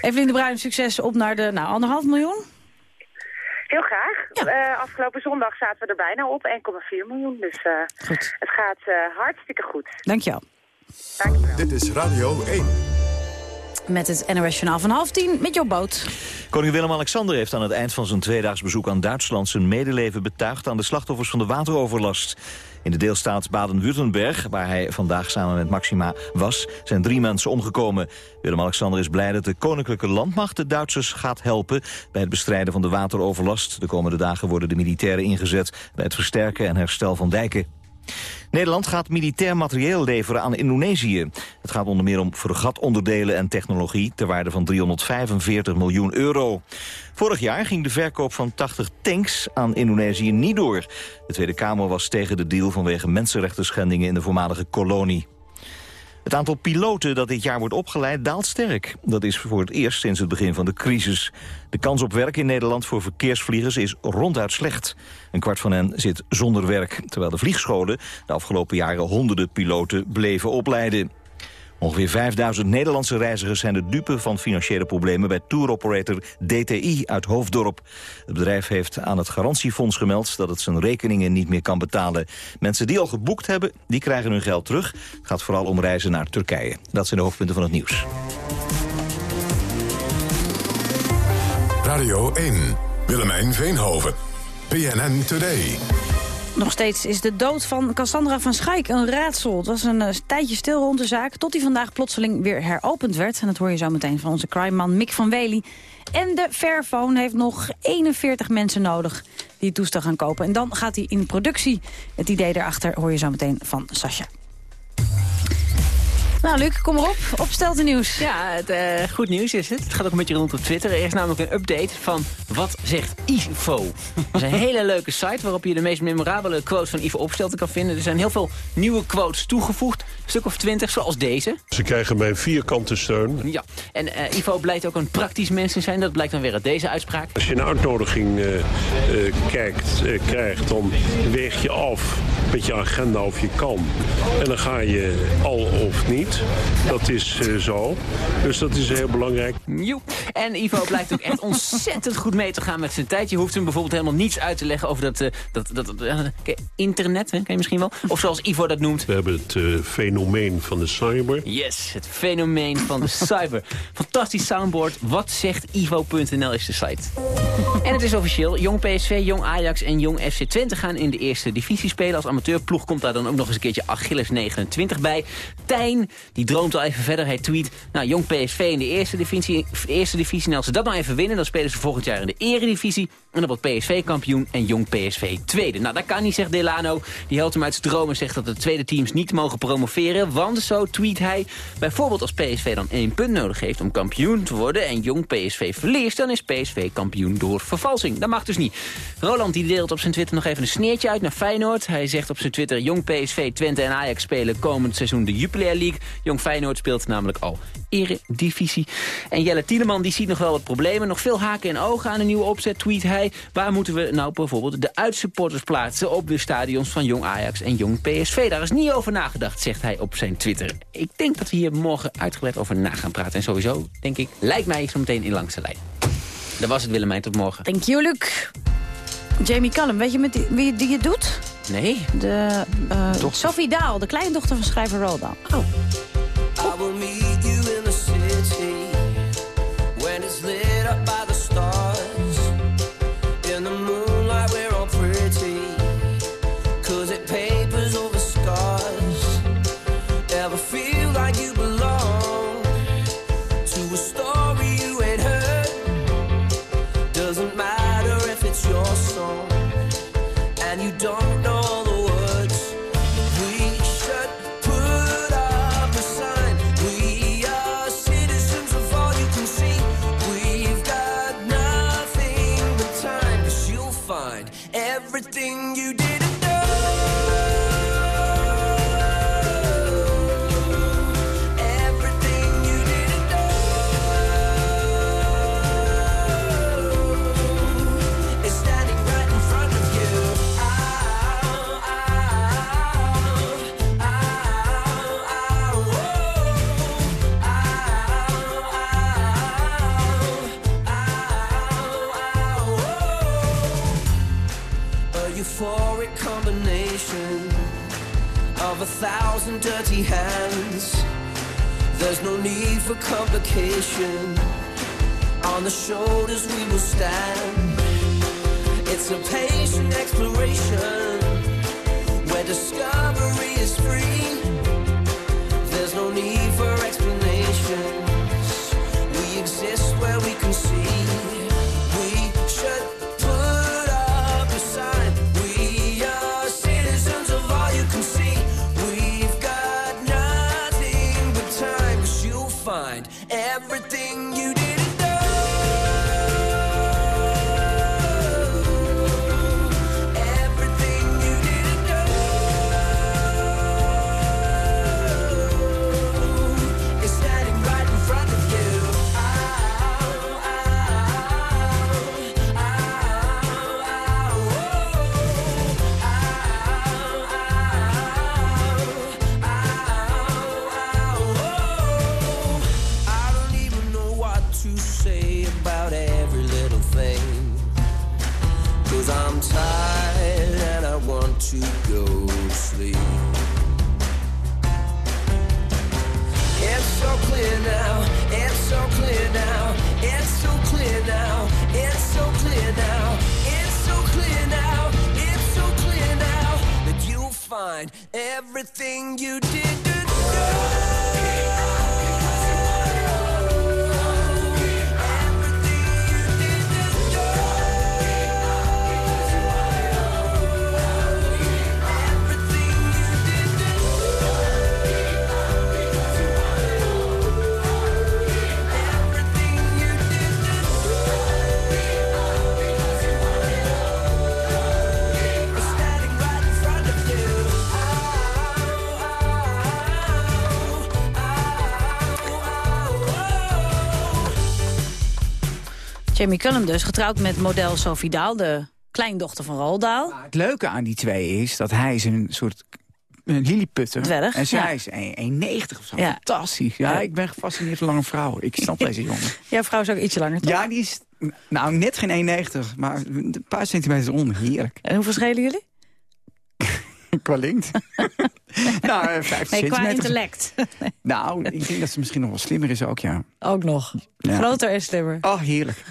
Evelien de Bruin, succes op naar de nou, anderhalf miljoen. Heel graag. Eh, afgelopen zondag zaten we er bijna op, 1,4 miljoen. Dus eh, het gaat eh, hartstikke goed. Dankjewel. Dit is Radio 1. Met het NOS Journaal van half tien met Job Boot. Koning Willem-Alexander heeft aan het eind van zijn tweedaags bezoek aan Duitsland... zijn medeleven betuigd aan de slachtoffers van de wateroverlast. In de deelstaat Baden-Württemberg, waar hij vandaag samen met Maxima was... zijn drie mensen omgekomen. Willem-Alexander is blij dat de koninklijke landmacht de Duitsers gaat helpen... bij het bestrijden van de wateroverlast. De komende dagen worden de militairen ingezet... bij het versterken en herstel van dijken. Nederland gaat militair materieel leveren aan Indonesië. Het gaat onder meer om fregatonderdelen en technologie... ter waarde van 345 miljoen euro. Vorig jaar ging de verkoop van 80 tanks aan Indonesië niet door. De Tweede Kamer was tegen de deal vanwege mensenrechten schendingen in de voormalige kolonie. Het aantal piloten dat dit jaar wordt opgeleid daalt sterk. Dat is voor het eerst sinds het begin van de crisis. De kans op werk in Nederland voor verkeersvliegers is ronduit slecht. Een kwart van hen zit zonder werk, terwijl de vliegscholen de afgelopen jaren honderden piloten bleven opleiden. Ongeveer 5000 Nederlandse reizigers zijn de dupe van financiële problemen bij touroperator DTI uit Hoofddorp. Het bedrijf heeft aan het garantiefonds gemeld dat het zijn rekeningen niet meer kan betalen. Mensen die al geboekt hebben, die krijgen hun geld terug. Het gaat vooral om reizen naar Turkije. Dat zijn de hoofdpunten van het nieuws. Radio 1, Willemijn Veenhoven, PNN Today. Nog steeds is de dood van Cassandra van Schaik een raadsel. Het was een uh, tijdje stil rond de zaak, tot die vandaag plotseling weer heropend werd. En dat hoor je zo meteen van onze crime-man Mick van Wely. En de Fairphone heeft nog 41 mensen nodig die het toestel gaan kopen. En dan gaat hij in productie. Het idee daarachter hoor je zo meteen van Sascha. Nou, Luc, kom erop. Opstelt de nieuws. Ja, het, uh, goed nieuws is het. Het gaat ook een beetje rond op Twitter. Er is namelijk een update van Wat zegt Ivo? Dat is een hele leuke site waarop je de meest memorabele quotes van Ivo Opstelten kan vinden. Er zijn heel veel nieuwe quotes toegevoegd. Een stuk of twintig, zoals deze. Ze krijgen mijn vierkante steun. Ja, en uh, Ivo blijkt ook een praktisch mens te zijn. Dat blijkt dan weer uit deze uitspraak. Als je een uitnodiging uh, kijkt, krijgt, dan weeg je af met je agenda of je kan. En dan ga je al of niet. Dat is uh, zo. Dus dat is heel belangrijk. Joep. En Ivo blijkt ook echt ontzettend goed mee te gaan met zijn tijd. Je hoeft hem bijvoorbeeld helemaal niets uit te leggen over dat, uh, dat, dat uh, internet. Hè? Ken je misschien wel? Of zoals Ivo dat noemt. We hebben het fenomeen van de cyber. Yes, het fenomeen van de cyber. Fantastisch soundboard. Wat zegt Ivo.nl is de site. en het is officieel. Jong PSV, Jong Ajax en Jong FC Twente gaan in de eerste divisie spelen. Als amateurploeg komt daar dan ook nog eens een keertje Achilles 29 bij. Tijn die droomt al even verder. Hij tweet, nou, jong PSV in de eerste divisie. Eerste divisie en als ze dat nou even winnen, dan spelen ze volgend jaar in de eredivisie. En dan wordt PSV kampioen en jong PSV tweede. Nou, dat kan niet, zegt Delano. Die helpt hem uit zijn droom en zegt dat de tweede teams niet mogen promoveren. Want, zo tweet hij, bijvoorbeeld als PSV dan één punt nodig heeft om kampioen te worden... en jong PSV verliest, dan is PSV kampioen door vervalsing. Dat mag dus niet. Roland die deelt op zijn Twitter nog even een sneertje uit naar Feyenoord. Hij zegt op zijn Twitter, jong PSV, Twente en Ajax spelen komend seizoen de Jupiler League. Jong Feyenoord speelt namelijk al eredivisie. En Jelle Tieleman die ziet nog wel wat problemen. Nog veel haken en ogen aan een nieuwe opzet, tweet hij. Waar moeten we nou bijvoorbeeld de uitsupporters plaatsen... op de stadions van Jong Ajax en Jong PSV? Daar is niet over nagedacht, zegt hij op zijn Twitter. Ik denk dat we hier morgen uitgebreid over na gaan praten. En sowieso, denk ik, lijkt mij zo meteen in langs de lijn. Dat was het, Willemijn. Tot morgen. Thank you, Luc. Jamie Callum, weet je met die, wie die het doet? Nee. De, uh, Sophie Daal, de kleindochter van schrijver Roald. Oh. A thousand dirty hands. There's no need for complication. On the shoulders we will stand. It's a patient exploration where discovery is free. Everything you didn't Jamie Cullum dus, getrouwd met model Sophie Daal, de kleindochter van Roald Dahl. Het leuke aan die twee is dat hij is een soort een lilliputter. Dwerg, en zij ja. is 1,90 of zo. Ja. Fantastisch. Ja, ik ben gefascineerd door lange vrouwen. Ik snap deze jongen. Jouw vrouw is ook ietsje langer, toch? Ja, die is nou net geen 1,90, maar een paar centimeter onder. Heerlijk. En hoe verschillen jullie? Qua lengte. nou, eh, 50 Nee, qua intellect. Nou, ik denk dat ze misschien nog wel slimmer is ook, ja. Ook nog. Ja. Groter en slimmer. Oh, heerlijk.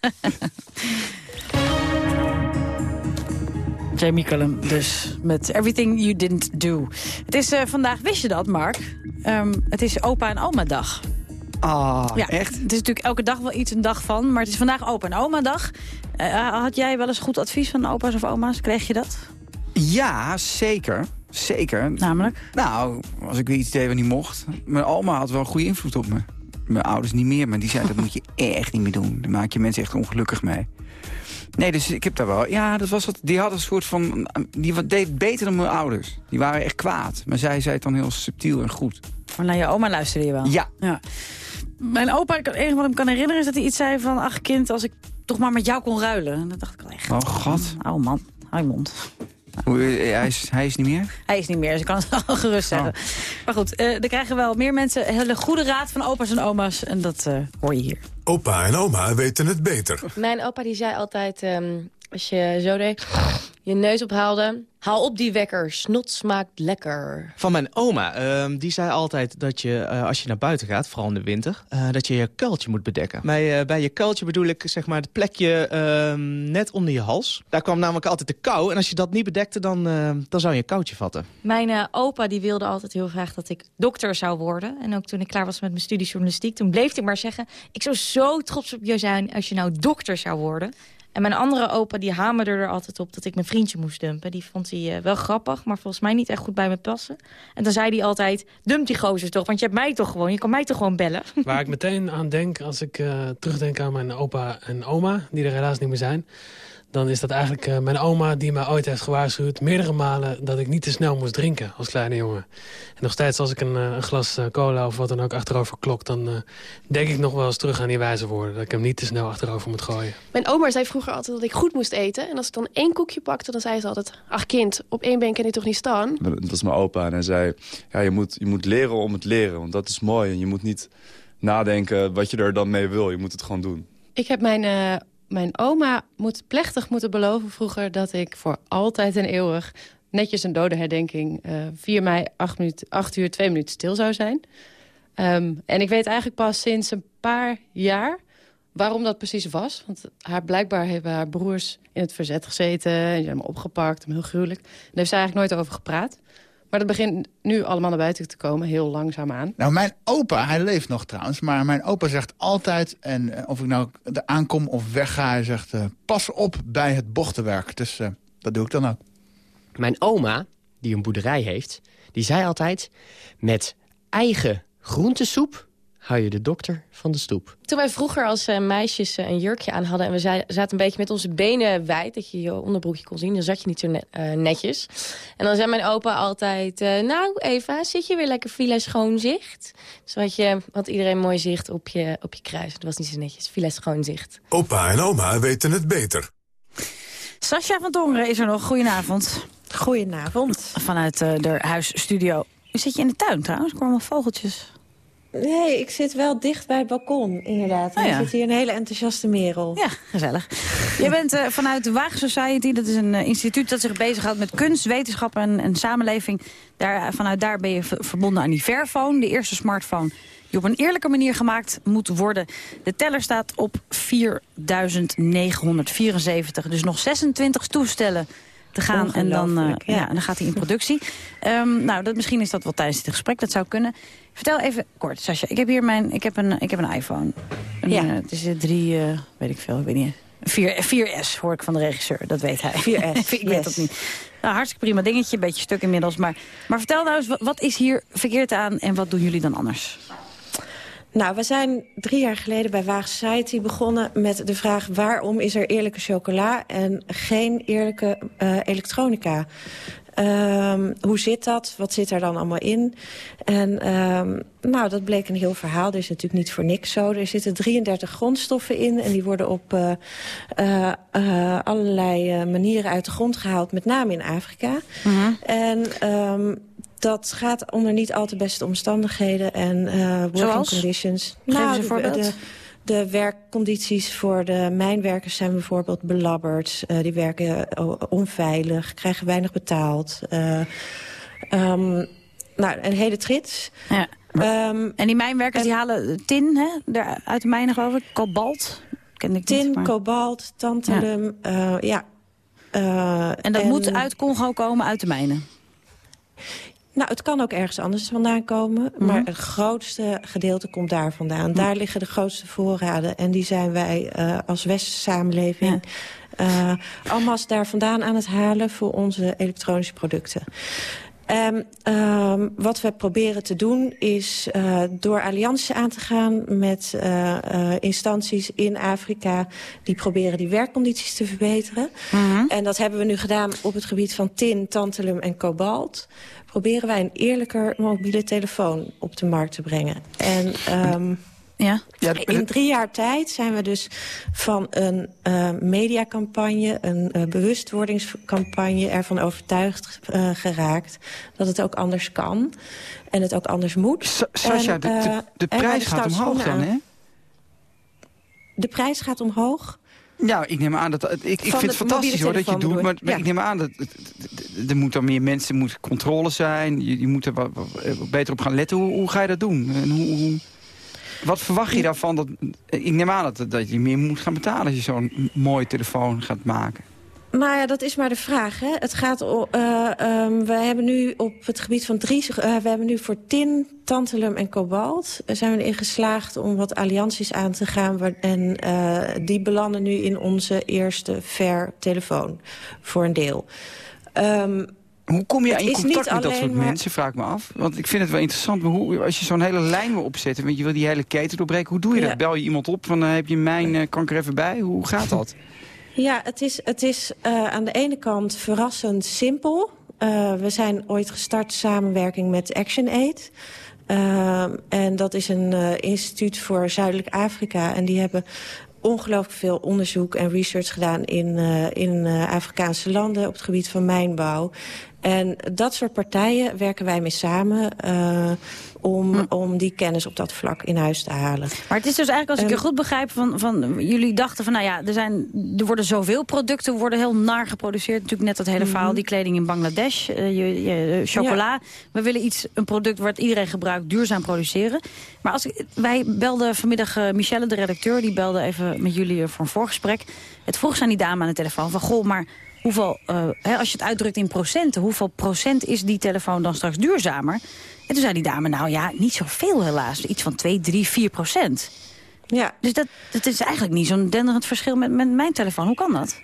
Jamie Cullum dus, met Everything You Didn't Do. Het is eh, vandaag, wist je dat, Mark? Ehm, het is opa en oma dag. Ah, ja, echt? Het is natuurlijk elke dag wel iets een dag van, maar het is vandaag opa en oma dag. Eh, had jij wel eens goed advies van opa's of oma's? Kreeg je dat? Ja, zeker. Zeker. Namelijk? Nou, als ik weer iets deed wat niet mocht. Mijn oma had wel een goede invloed op me. Mijn ouders niet meer, maar die zei dat moet je echt niet meer doen. Daar maak je mensen echt ongelukkig mee. Nee, dus ik heb daar wel... Ja, dat was wat, die hadden een soort van... Die wat- deed beter dan mijn ouders. Die waren echt kwaad. Maar zij zei het dan heel subtiel en goed. Maar naar je oma luisterde je wel? Ja. ja. Mijn opa, het enige wat ik me kan herinneren is dat hij iets zei van... ach kind, als ik toch maar met jou kon ruilen. En dat dacht ik al echt. Oh, god. Oh man, hou je mond. Eh, hij, is, hij is niet meer? Hij is niet meer, dus ik kan het wel gerust zeggen. Maar goed, eh, er krijgen wel meer mensen hele goede raad van opa's en oma's. En dat eh, hoor je hier. Opa en oma weten het beter. Mijn opa die zei altijd, ehm, als je zo deed, je neus ophaalde... haal op die wekker, snot smaakt lekker. Van mijn oma, ehm, die zei altijd dat je, eh, als je naar buiten gaat, vooral in de winter... eh, dat je je kuiltje moet bedekken. Bij, eh, bij je kuiltje bedoel ik zeg maar het plekje ehm, net onder je hals. Daar kwam namelijk altijd de kou. En als je dat niet bedekte, dan, eh, dan zou je een koudje vatten. Mijn eh, opa die wilde altijd heel graag dat ik dokter zou worden. En ook toen ik klaar was met mijn studie journalistiek... toen bleef hij maar zeggen, ik zou zo trots op jou zijn... als je nou dokter zou worden. En mijn andere opa die hamerde er altijd op dat ik mijn vriendje moest dumpen. Die vond hij eh, wel grappig, maar volgens mij niet echt goed bij me passen. En dan zei hij altijd, dump die gozer toch, want je hebt mij toch gewoon. Je kan mij toch gewoon bellen. Waar ik meteen aan denk als ik eh, terugdenk aan mijn opa en oma... die er helaas niet meer zijn... dan is dat eigenlijk eh, mijn oma die mij ooit heeft gewaarschuwd... meerdere malen dat ik niet te snel moest drinken als kleine jongen. En nog steeds als ik een, eh, een glas eh, cola of wat dan ook achterover klok... dan eh, denk ik nog wel eens terug aan die wijze woorden. Dat ik hem niet te snel achterover moet gooien. Mijn oma zei vroeger altijd dat ik goed moest eten. En als ik dan één koekje pakte, dan zei ze altijd... Ach kind, op één been kan je toch niet staan? Dat was mijn opa en hij zei... Ja, je, moet, je moet leren om het leren, want dat is mooi. En je moet niet nadenken wat je er dan mee wil. Je moet het gewoon doen. Ik heb mijn, eh, mijn oma moet, plechtig moeten beloven vroeger... dat ik voor altijd en eeuwig netjes een dodenherdenking... eh 4 mei, 8, minuut, 8 uur, 2 minuten stil zou zijn. Ehm, en ik weet eigenlijk pas sinds een paar jaar waarom dat precies was. Want haar, blijkbaar hebben haar broers in het verzet gezeten... en die hebben me opgepakt, heel gruwelijk. Daar heeft ze eigenlijk nooit over gepraat. Maar dat begint nu allemaal naar buiten te komen, heel langzaamaan. Nou, mijn opa, hij leeft nog trouwens, maar mijn opa zegt altijd... en eh, of ik nou er aankom of wegga, hij zegt... eh, pas op bij het bochtenwerk. Dus eh, dat doe ik dan ook. Mijn oma, die een boerderij heeft, die zei altijd... met eigen groentesoep hou je de dokter van de stoep. Toen wij vroeger als eh, meisjes eh, een jurkje aan hadden... en we zei- zaten een beetje met onze benen wijd... dat je je onderbroekje kon zien, dan zat je niet zo eh, netjes. En dan zei mijn opa altijd... eh, nou Eva, zit je weer lekker villa schoon zicht? Dus had, je, had iedereen mooi zicht op je, op je kruis. Dat was niet zo netjes, villa schoon zicht. Opa en oma weten het beter. Sascha van Tongeren is er nog. Goedenavond. Goedenavond. Vanuit eh, de huisstudio. Zit je in de tuin trouwens? Ik hoor allemaal vogeltjes. Nee, ik zit wel dicht bij het balkon, inderdaad. Oh ja. Er zit hier een hele enthousiaste merel. Ja, gezellig. Je bent eh, vanuit de Waag Society, dat is een eh, instituut dat zich bezighoudt met kunst, wetenschap en, en samenleving. Daar, vanuit daar ben je verbonden aan die Fairphone, de eerste smartphone die op een eerlijke manier gemaakt moet worden. De teller staat op 4.974, dus nog 26 toestellen te gaan. En dan, eh, ja. ja. en dan gaat hij in productie. Ehm, nou, dat, misschien is dat wel tijdens dit gesprek, dat zou kunnen. Vertel even kort, Sascha. Ik heb hier mijn, ik heb een, ik heb een iPhone. Een, Ja. eh, het is een drie, eh, weet ik veel, ik weet niet. 4, 4S hoor ik van de regisseur, dat weet hij. 4S, ik weet dat niet. Nou, hartstikke prima dingetje, een beetje stuk inmiddels. Maar, maar vertel nou eens, wat, wat is hier verkeerd aan en wat doen jullie dan anders? Nou, we zijn drie jaar geleden bij Waag Society begonnen met de vraag... waarom is er eerlijke chocola en geen eerlijke eh, elektronica? Ehm, hoe zit dat? Wat zit er dan allemaal in? En ehm, nou, dat bleek een heel verhaal. Er is natuurlijk niet voor niks zo. Er zitten 33 grondstoffen in en die worden op eh, eh, allerlei manieren uit de grond gehaald. Met name in Afrika. En ehm, dat gaat onder niet al te beste omstandigheden en eh working Zoals? conditions. Geef eens een de- voorbeeld. De, de werkcondities voor de mijnwerkers zijn bijvoorbeeld belabberd. Eh, die werken eh, onveilig, krijgen weinig betaald. Eh, ehm, nou, een hele trits. Ja. Ehm, en die mijnwerkers die halen tin hè, uit de mijnen geloof ik, kobalt. Ken ik Tin, niet, kobalt, tantalum, ja. ja. En dat moet uit Congo komen, uit de mijnen? Nou, het kan ook ergens anders vandaan komen. Mhm. Maar het grootste gedeelte komt daar vandaan. Daar liggen de grootste voorraden. En die zijn wij eh, als westerse samenleving... eh allemaal daar vandaan aan het halen voor onze elektronische producten. En ehm, wat we proberen te doen is eh, door allianties aan te gaan met eh, eh, instanties in Afrika die proberen die werkcondities te verbeteren. En dat hebben we nu gedaan op het gebied van tin, tantalum en kobalt. Proberen wij een eerlijker mobiele telefoon op de markt te brengen. En ehm, ja? in drie jaar tijd zijn we dus van een eh, mediacampagne, een eh, bewustwordingscampagne ervan overtuigd eh, geraakt dat het ook anders kan. En het ook anders moet. Sascha, En, de, de, prijs gaat omhoog dan, hè? De prijs gaat omhoog. Ja, ik neem aan dat... Ik, ik vind het fantastisch hoor dat je doet, maar, ik neem aan dat... Er moet dan meer mensen, er moet controle zijn. Je, je moet er wat beter op gaan letten. Hoe, hoe ga je dat doen? En hoe, hoe- wat verwacht je daarvan? Dat, ik neem aan dat, dat je meer moet gaan betalen als je zo'n mooie telefoon gaat maken. Nou ja, dat is maar de vraag. Hè. Het gaat eh, ehm, we hebben nu op het gebied van drie... eh, we hebben nu voor tin, tantalum en kobalt... eh, zijn we erin geslaagd om wat allianties aan te gaan. waar- en die belanden nu in onze eerste fair telefoon. Voor een deel. Ehm, Hoe kom je het in contact niet met dat soort maar- mensen, vraag ik me af. Want ik vind het wel interessant, maar hoe, als je zo'n hele lijn wil opzetten... want je wil die hele keten doorbreken, hoe doe je Ja. dat? Bel je iemand op van, eh, heb je mijn, eh, kan ik er even bij? Hoe gaat dat? Ja, het is, het is eh, aan de ene kant verrassend simpel. We zijn ooit gestart samenwerking met ActionAid. En dat is een instituut voor Zuidelijk Afrika. En die hebben ongelooflijk veel onderzoek en research gedaan in, in Afrikaanse landen op het gebied van mijnbouw. En dat soort partijen werken wij mee samen eh, om, om die kennis op dat vlak in huis te halen. Maar het is dus eigenlijk, als ik je Ehm, goed begrijp, van, van jullie dachten van, nou ja, er, zijn, er worden zoveel producten, worden heel naar geproduceerd. Natuurlijk net dat hele Mhm. verhaal, die kleding in Bangladesh, eh, je, je, chocola. We willen iets, een product wat iedereen gebruikt, duurzaam produceren. Maar als ik, wij belden vanmiddag eh, Michelle, de redacteur, die belde even met jullie eh, voor een voorgesprek. Het vroeg aan die dame aan de telefoon van, goh, maar hoeveel, eh, hè, als je het uitdrukt in procenten, hoeveel procent is die telefoon dan straks duurzamer? En toen zei die dame, nou ja, niet zoveel helaas. Iets van 2, 3, 4 procent. Ja. Dus dat, dat is eigenlijk niet zo'n denderend verschil met, met mijn telefoon. Hoe kan dat?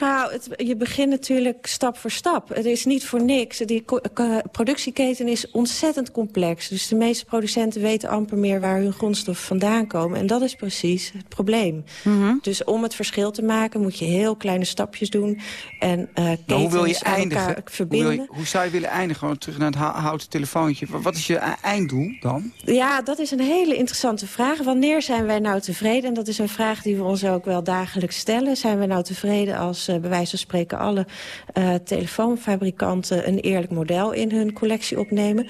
Nou, het, je begint natuurlijk stap voor stap. Het is niet voor niks. Die co- co- productieketen is ontzettend complex. Dus de meeste producenten weten amper meer waar hun grondstoffen vandaan komen. En dat is precies het probleem. Mhm. Dus om het verschil te maken moet je heel kleine stapjes doen. En eh ketens hoe wil je aan eindigen? elkaar Hoe, wil verbinden. je- hoe zou je willen eindigen? Gewoon terug naar het hou- houten telefoontje. Wa- Wat is je e- einddoel dan? Ja, dat is een hele interessante vraag. Wanneer zijn wij nou tevreden? En dat is een vraag die we ons ook wel dagelijks stellen. Zijn we nou tevreden als eh, bij wijze van spreken alle eh, telefoonfabrikanten... een eerlijk model in hun collectie opnemen?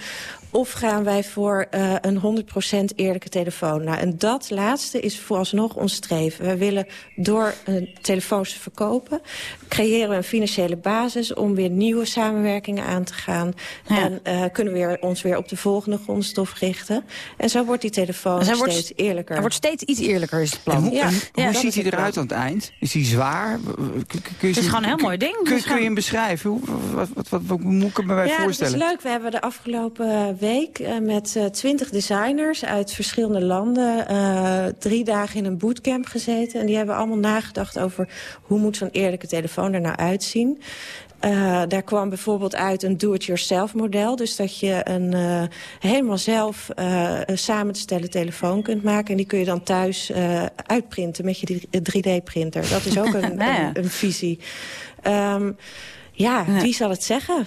Of gaan wij voor uh, een 100% eerlijke telefoon? Nou, en dat laatste is vooralsnog ons streven. We willen door een telefoons te verkopen... creëren we een financiële basis om weer nieuwe samenwerkingen aan te gaan. Ja. En uh, kunnen we weer, ons weer op de volgende grondstof richten. En zo wordt die telefoon steeds wordt, eerlijker. Hij wordt steeds iets eerlijker, is het plan. En hoe, ja. en ja, hoe ziet hij eruit aan het eind? Is hij zwaar? Kun, kun het is gewoon een heel mooi ding. Kun, kun je hem beschrijven? Hoe, wat, wat, wat, wat, moet ik me bij ja, voorstellen? Ja, het is leuk. We hebben de afgelopen week uh, met twintig uh, designers uit verschillende landen... Uh, drie dagen in een bootcamp gezeten. En die hebben allemaal nagedacht over hoe moet zo'n eerlijke telefoon er nou uitzien. Uh, daar kwam bijvoorbeeld uit een do-it-yourself model. Dus dat je een uh, helemaal zelf uh, samen te stellen telefoon kunt maken. En die kun je dan thuis uitprinten met je 3D-printer. Dat is ook een, ja. een, een visie. Um, ja, ja, wie zal het zeggen?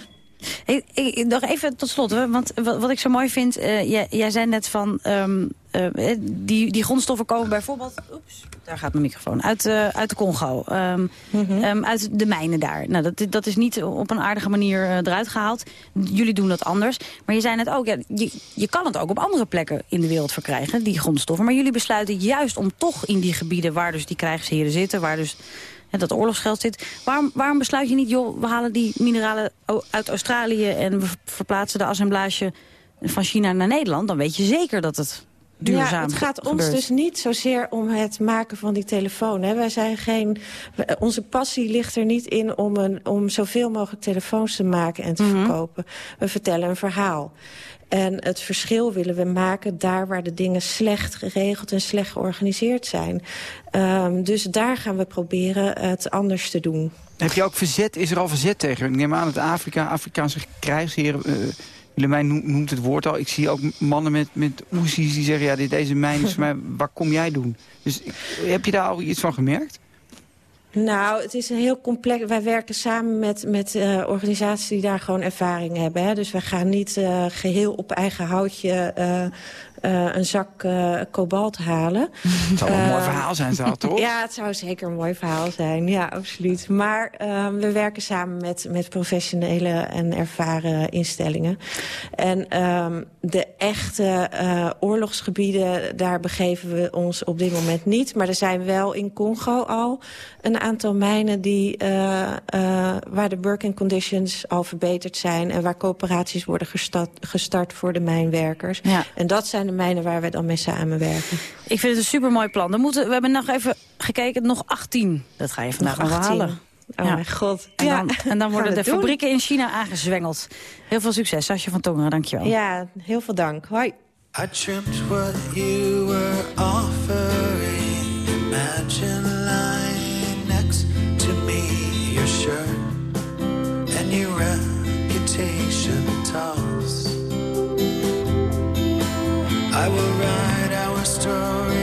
Ik, ik, nog even tot slot, want wat, wat ik zo mooi vind... Uh, jij, jij zei net van... Um, uh, die, die grondstoffen komen bijvoorbeeld... Oeps, daar gaat mijn microfoon. Uit, uh, uit de Congo. Um, mm -hmm. um, uit de mijnen daar. Nou, dat, dat is niet op een aardige manier eruit gehaald. Jullie doen dat anders. Maar je zei net ook... Ja, je, je kan het ook op andere plekken in de wereld verkrijgen, die grondstoffen. Maar jullie besluiten juist om toch in die gebieden... waar dus die krijgsheren zitten... waar dus dat oorlogsgeld zit. Waarom, waarom besluit je niet, joh, we halen die mineralen uit Australië... en we verplaatsen de assemblage van China naar Nederland? Dan weet je zeker dat het duurzaam ja, het gaat gebeurt. ons dus niet zozeer om het maken van die telefoon. Hè. Wij zijn geen, onze passie ligt er niet in om, een, om zoveel mogelijk telefoons te maken en te Mhm. mm -hmm. verkopen. We vertellen een verhaal. En het verschil willen we maken daar waar de dingen slecht geregeld en slecht georganiseerd zijn. Um, dus daar gaan we proberen het anders te doen. Heb je ook verzet? Is er al verzet tegen? Ik neem aan dat Afrika, Afrikaanse krijgsheren... Uh, Willemijn noemt het woord al. Ik zie ook mannen met, met oezies die zeggen... ja, dit, deze mijn is voor mij, waar kom jij doen? Dus heb je daar al iets van gemerkt? Nou, het is een heel complex... Wij werken samen met, met uh, organisaties die daar gewoon ervaring hebben. Hè? Dus wij gaan niet uh, geheel op eigen houtje... Uh, uh, een zak uh, kobalt halen. Het zou een mooi verhaal zijn, zou toch? ja, het zou zeker een mooi verhaal zijn. Ja, absoluut. Maar uh, we werken samen met, met professionele en ervaren instellingen. En um, de echte uh, oorlogsgebieden, daar begeven we ons op dit moment niet. Maar er zijn wel in Congo al een aantal mijnen die, waar de working conditions al verbeterd zijn. En waar coöperaties worden gestart, gestart voor de mijnwerkers. Ja. En dat zijn de mijnen waar we dan mee samenwerken. Ik vind het een supermooi plan. Dan moeten, we hebben nog even gekeken, nog 18. Dat ga je vandaag nog, halen. Oh ja. mijn god. En dan, ja. en dan worden de doen. fabrieken in China aangezwengeld. Heel veel succes, Sasje van Tongeren, dankjewel. Ja, heel veel dank. Hoi. I dreamt what you were offering. Imagine lying next to me. Your shirt and your reputation toss. I will write our story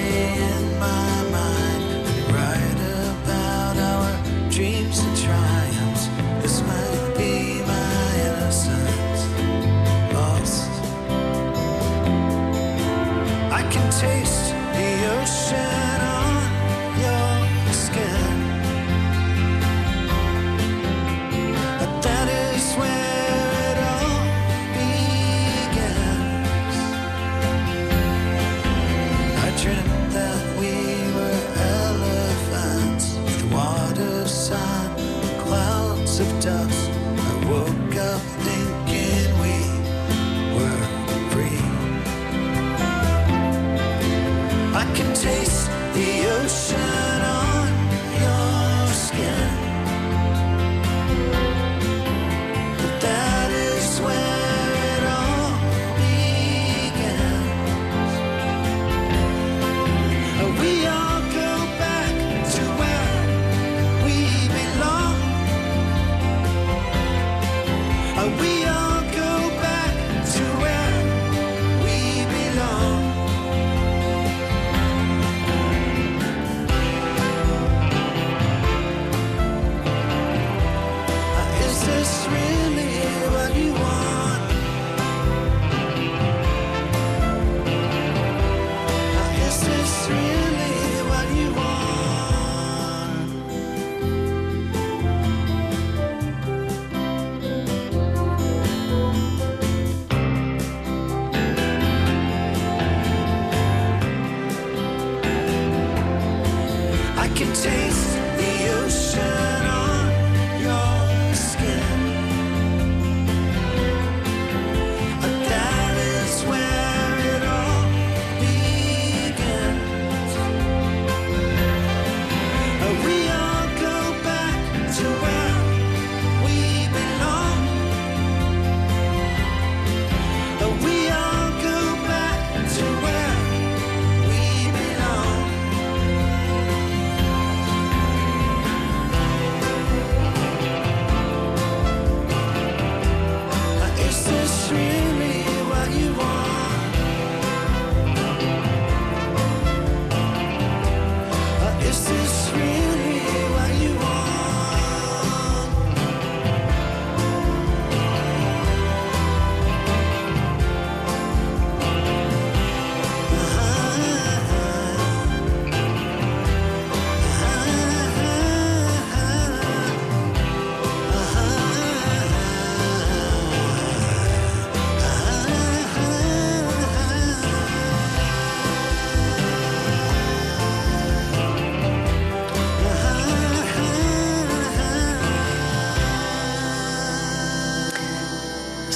I can taste the ocean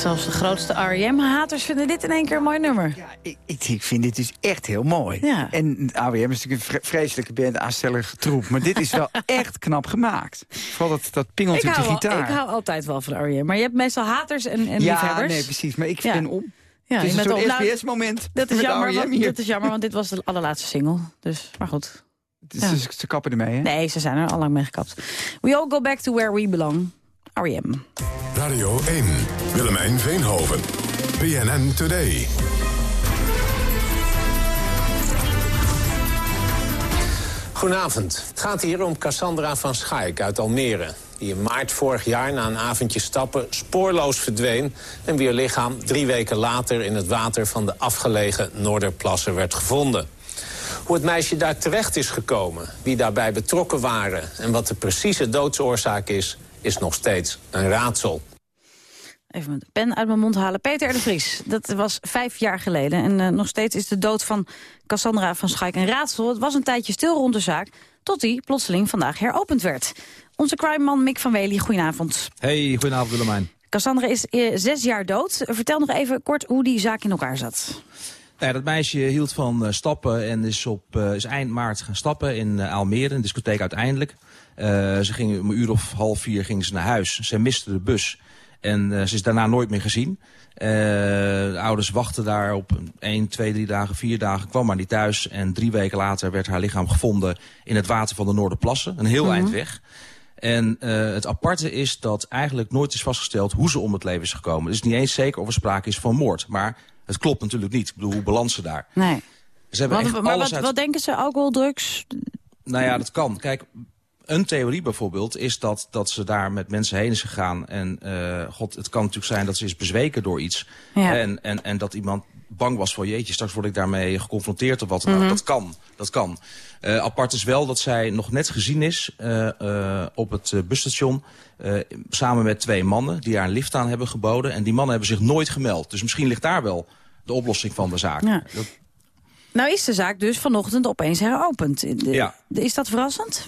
Zelfs de grootste R.E.M.-haters vinden dit in één keer een mooi nummer. Ik, ik vind dit dus echt heel mooi. Ja. En AWM is natuurlijk een vre- vreselijke band, aanstellige troep. Maar dit is wel echt knap gemaakt. Vooral dat, dat pingeltje op de gitaar. ik hou altijd wel van R.E.M. Maar je hebt meestal haters en, en ja, liefhebbers. nee, precies. Maar ik Ja. ben om. Ja, het is een soort SBS-moment. Dat is, jammer, R.E.M. want, hier. dat is jammer, want dit was de allerlaatste single. Dus, maar goed. Dus ze- ze kappen ermee, hè? Nee, ze zijn er al lang mee gekapt. We all go back to where we belong. R.E.M. Radio 1, Willemijn Veenhoven, PNN Today. Goedenavond. Het gaat hier om Cassandra van Schaik uit Almere. Die in maart vorig jaar na een avondje stappen spoorloos verdween... en wier lichaam drie weken later in het water van de afgelegen Noorderplassen werd gevonden. Hoe het meisje daar terecht is gekomen, wie daarbij betrokken waren... en wat de precieze doodsoorzaak is, is nog steeds een raadsel. Even mijn pen uit mijn mond halen. Peter R. de Vries, dat was vijf jaar geleden. En eh, nog steeds is de dood van Cassandra van Schaik een raadsel. Het was een tijdje stil rond de zaak, tot die plotseling vandaag heropend werd. Onze crime-man Mick van Wely, goedenavond. Hey, goedenavond Willemijn. Cassandra is eh, zes jaar dood. Vertel nog even kort hoe die zaak in elkaar zat. Nou ja, dat meisje hield van eh, stappen en is, op, eh, is eind maart gaan stappen in eh, Almere, een discotheek uiteindelijk. Ze ging om een uur of half vier ging ze naar huis. Ze miste de bus en ze is daarna nooit meer gezien. De ouders wachten daar op één, twee, drie dagen, vier dagen, kwam maar niet thuis. En drie weken later werd haar lichaam gevonden in het water van de Noorderplassen, een heel Mhm. eind weg. En het aparte is dat eigenlijk nooit is vastgesteld hoe ze om het leven is gekomen. Het is niet eens zeker of er sprake is van moord. Maar het klopt natuurlijk niet. Ik bedoel, hoe balans ze daar? Nee. Ze hebben Wat- echt maar alles wat, uit... wat denken ze? Alcohol, drugs? Nou ja, dat kan. Kijk, een theorie bijvoorbeeld is dat, dat ze daar met mensen heen is gegaan. En eh, god, het kan natuurlijk zijn dat ze is bezweken door iets. Ja. En, en, en dat iemand bang was van jeetje, straks word ik daarmee geconfronteerd of wat dan. Mhm. Dat kan, dat kan. Eh, apart is wel dat zij nog net gezien is eh, eh, op het busstation... samen met twee mannen die haar een lift aan hebben geboden. En die mannen hebben zich nooit gemeld. Dus misschien ligt daar wel de oplossing van de zaak. Ja. Dat- Nou is de zaak dus vanochtend opeens heropend. De- Ja. Is dat verrassend?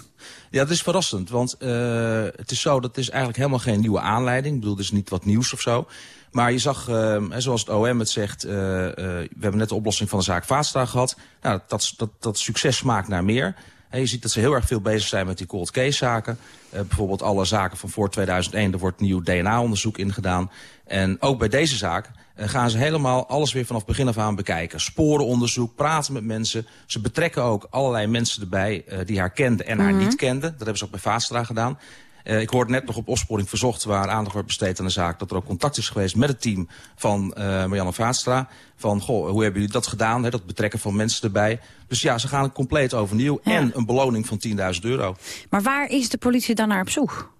Ja, dat is verrassend, want uh, het is zo, dat is eigenlijk helemaal geen nieuwe aanleiding. Ik bedoel, het is niet wat nieuws of zo. Maar je zag, uh, zoals het OM het zegt, uh, we hebben net de oplossing van de zaak Vaatstra gehad. Nou, dat, dat, dat succes smaakt naar meer. En je ziet dat ze heel erg veel bezig zijn met die cold case zaken. bijvoorbeeld alle zaken van voor 2001, er wordt nieuw DNA-onderzoek ingedaan. En ook bij deze zaak gaan ze helemaal alles weer vanaf begin af aan bekijken. Sporenonderzoek, praten met mensen. Ze betrekken ook allerlei mensen erbij die haar kenden en haar Mhm. niet kenden. Dat hebben ze ook bij Vaatstra gedaan. Uh, ik hoorde net nog op opsporing verzocht waar aandacht wordt besteed aan de zaak... dat er ook contact is geweest met het team van uh, Marianne Vaatstra. Van, goh, hoe hebben jullie dat gedaan? Hè, dat betrekken van mensen erbij. Dus ja, ze gaan compleet overnieuw. Ja. En een beloning van 10.000 euro. Maar waar is de politie dan naar op zoek?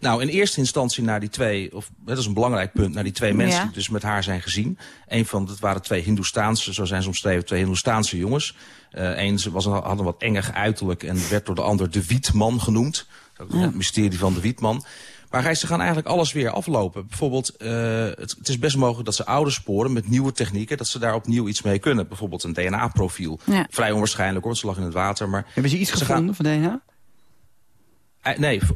Nou, in eerste instantie naar die twee, of dat is een belangrijk punt, naar die twee mensen Ja. die dus met haar zijn gezien. Een van, dat waren twee Hindoestaanse, zo zijn ze omschreven, twee Hindoestaanse jongens. Uh, Eén was een, had een wat enger uiterlijk en werd door de ander de Wietman genoemd. Het mysterie van de Wietman. Maar hij- ze gaan eigenlijk alles weer aflopen. Bijvoorbeeld, uh, het, het is best mogelijk dat ze oude sporen met nieuwe technieken... dat ze daar opnieuw iets mee kunnen. Bijvoorbeeld een DNA-profiel. Ja. Vrij onwaarschijnlijk hoor, want ze lag in het water. Maar Hebben ze iets gevonden van DNA? Eh, nee, eh,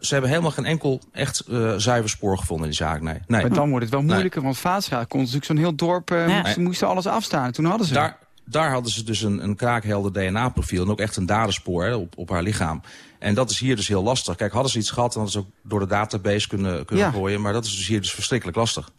ze hebben helemaal geen enkel echt eh, zuiver spoor gevonden in die zaak. Nee. nee. Maar dan wordt het wel Nee. moeilijker, want Vaatstra kon natuurlijk zo'n heel dorp... eh, Ja. moesten, moesten alles afstaan. Toen hadden ze... Daar, daar hadden ze dus een, een kraakhelder DNA-profiel en ook echt een dadenspoor hè, op, op haar lichaam. En dat is hier dus heel lastig. Kijk, hadden ze iets gehad, dan hadden ze ook door de database kunnen, kunnen Ja. gooien. Maar dat is dus hier dus verschrikkelijk lastig.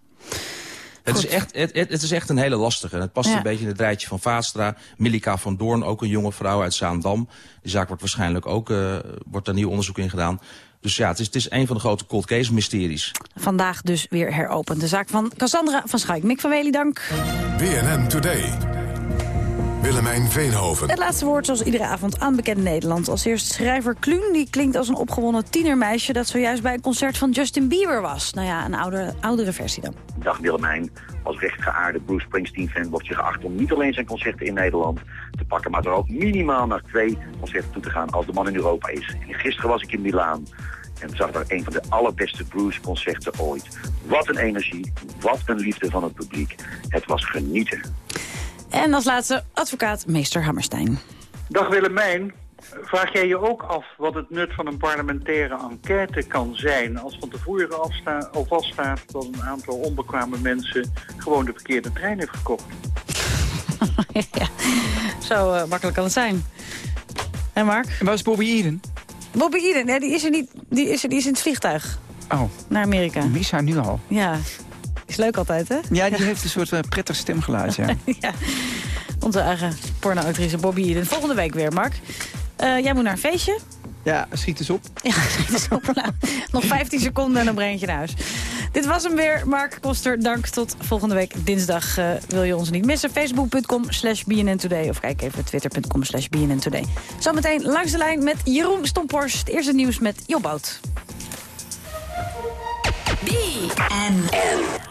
Het is, echt, het, het, het is echt een hele lastige. En het past Ja. een beetje in het rijtje van Vaatstra. Milika van Doorn, ook een jonge vrouw uit Zaandam. Die zaak wordt waarschijnlijk ook uh, wordt daar nieuw onderzoek in gedaan. Dus ja, het is, het is een van de grote cold case mysteries. Vandaag dus weer heropend. De zaak van Cassandra van Schaik. Mick van Wely, dank. BNN Today. Willemijn Veenhoven. Het laatste woord zoals iedere avond aan bekend Nederland. Als eerst schrijver Kluun, die klinkt als een opgewonden tienermeisje... dat zojuist bij een concert van Justin Bieber was. Nou ja, een oudere, oudere versie dan. Dag Willemijn. Als rechtgeaarde Bruce Springsteen-fan wordt je geacht om niet alleen zijn concerten in Nederland te pakken, maar er ook minimaal naar twee concerten toe te gaan als de man in Europa is. En gisteren was ik in Milaan en zag daar een van de allerbeste Bruce-concerten ooit. Wat een energie, wat een liefde van het publiek. Het was genieten. En als laatste advocaat meester Hammerstein. Dag Willemijn. Vraag jij je ook af wat het nut van een parlementaire enquête kan zijn... als van tevoren afsta al vaststaat dat een aantal onbekwame mensen... gewoon de verkeerde trein heeft gekocht? ja, zo eh, makkelijk kan het zijn. En Mark? En waar is Bobby Eden? Bobby Eden, nee, die, is er niet, die, is er, die is in het vliegtuig Oh, naar Amerika. ik mis haar nu al. Ja, is leuk altijd, hè? Ja, die heeft een soort eh, prettig stemgeluid, ja. ja. Onze eigen pornoactrice Bobby Eden. Volgende week weer, Mark. Eh, jij moet naar een feestje. Ja, schiet eens op. Ja, dus op, nou, nog 15 seconden en dan breng je naar huis. Dit was hem weer. Mark Koster, dank. Tot volgende week dinsdag. Eh, wil je ons niet missen? Facebook.com slash BNN Today. Of kijk even twitter.com slash BNN Today. Zometeen langs de lijn met Jeroen Stompors. Het eerste nieuws met Jobboot. BNN.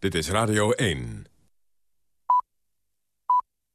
Dit is Radio 1.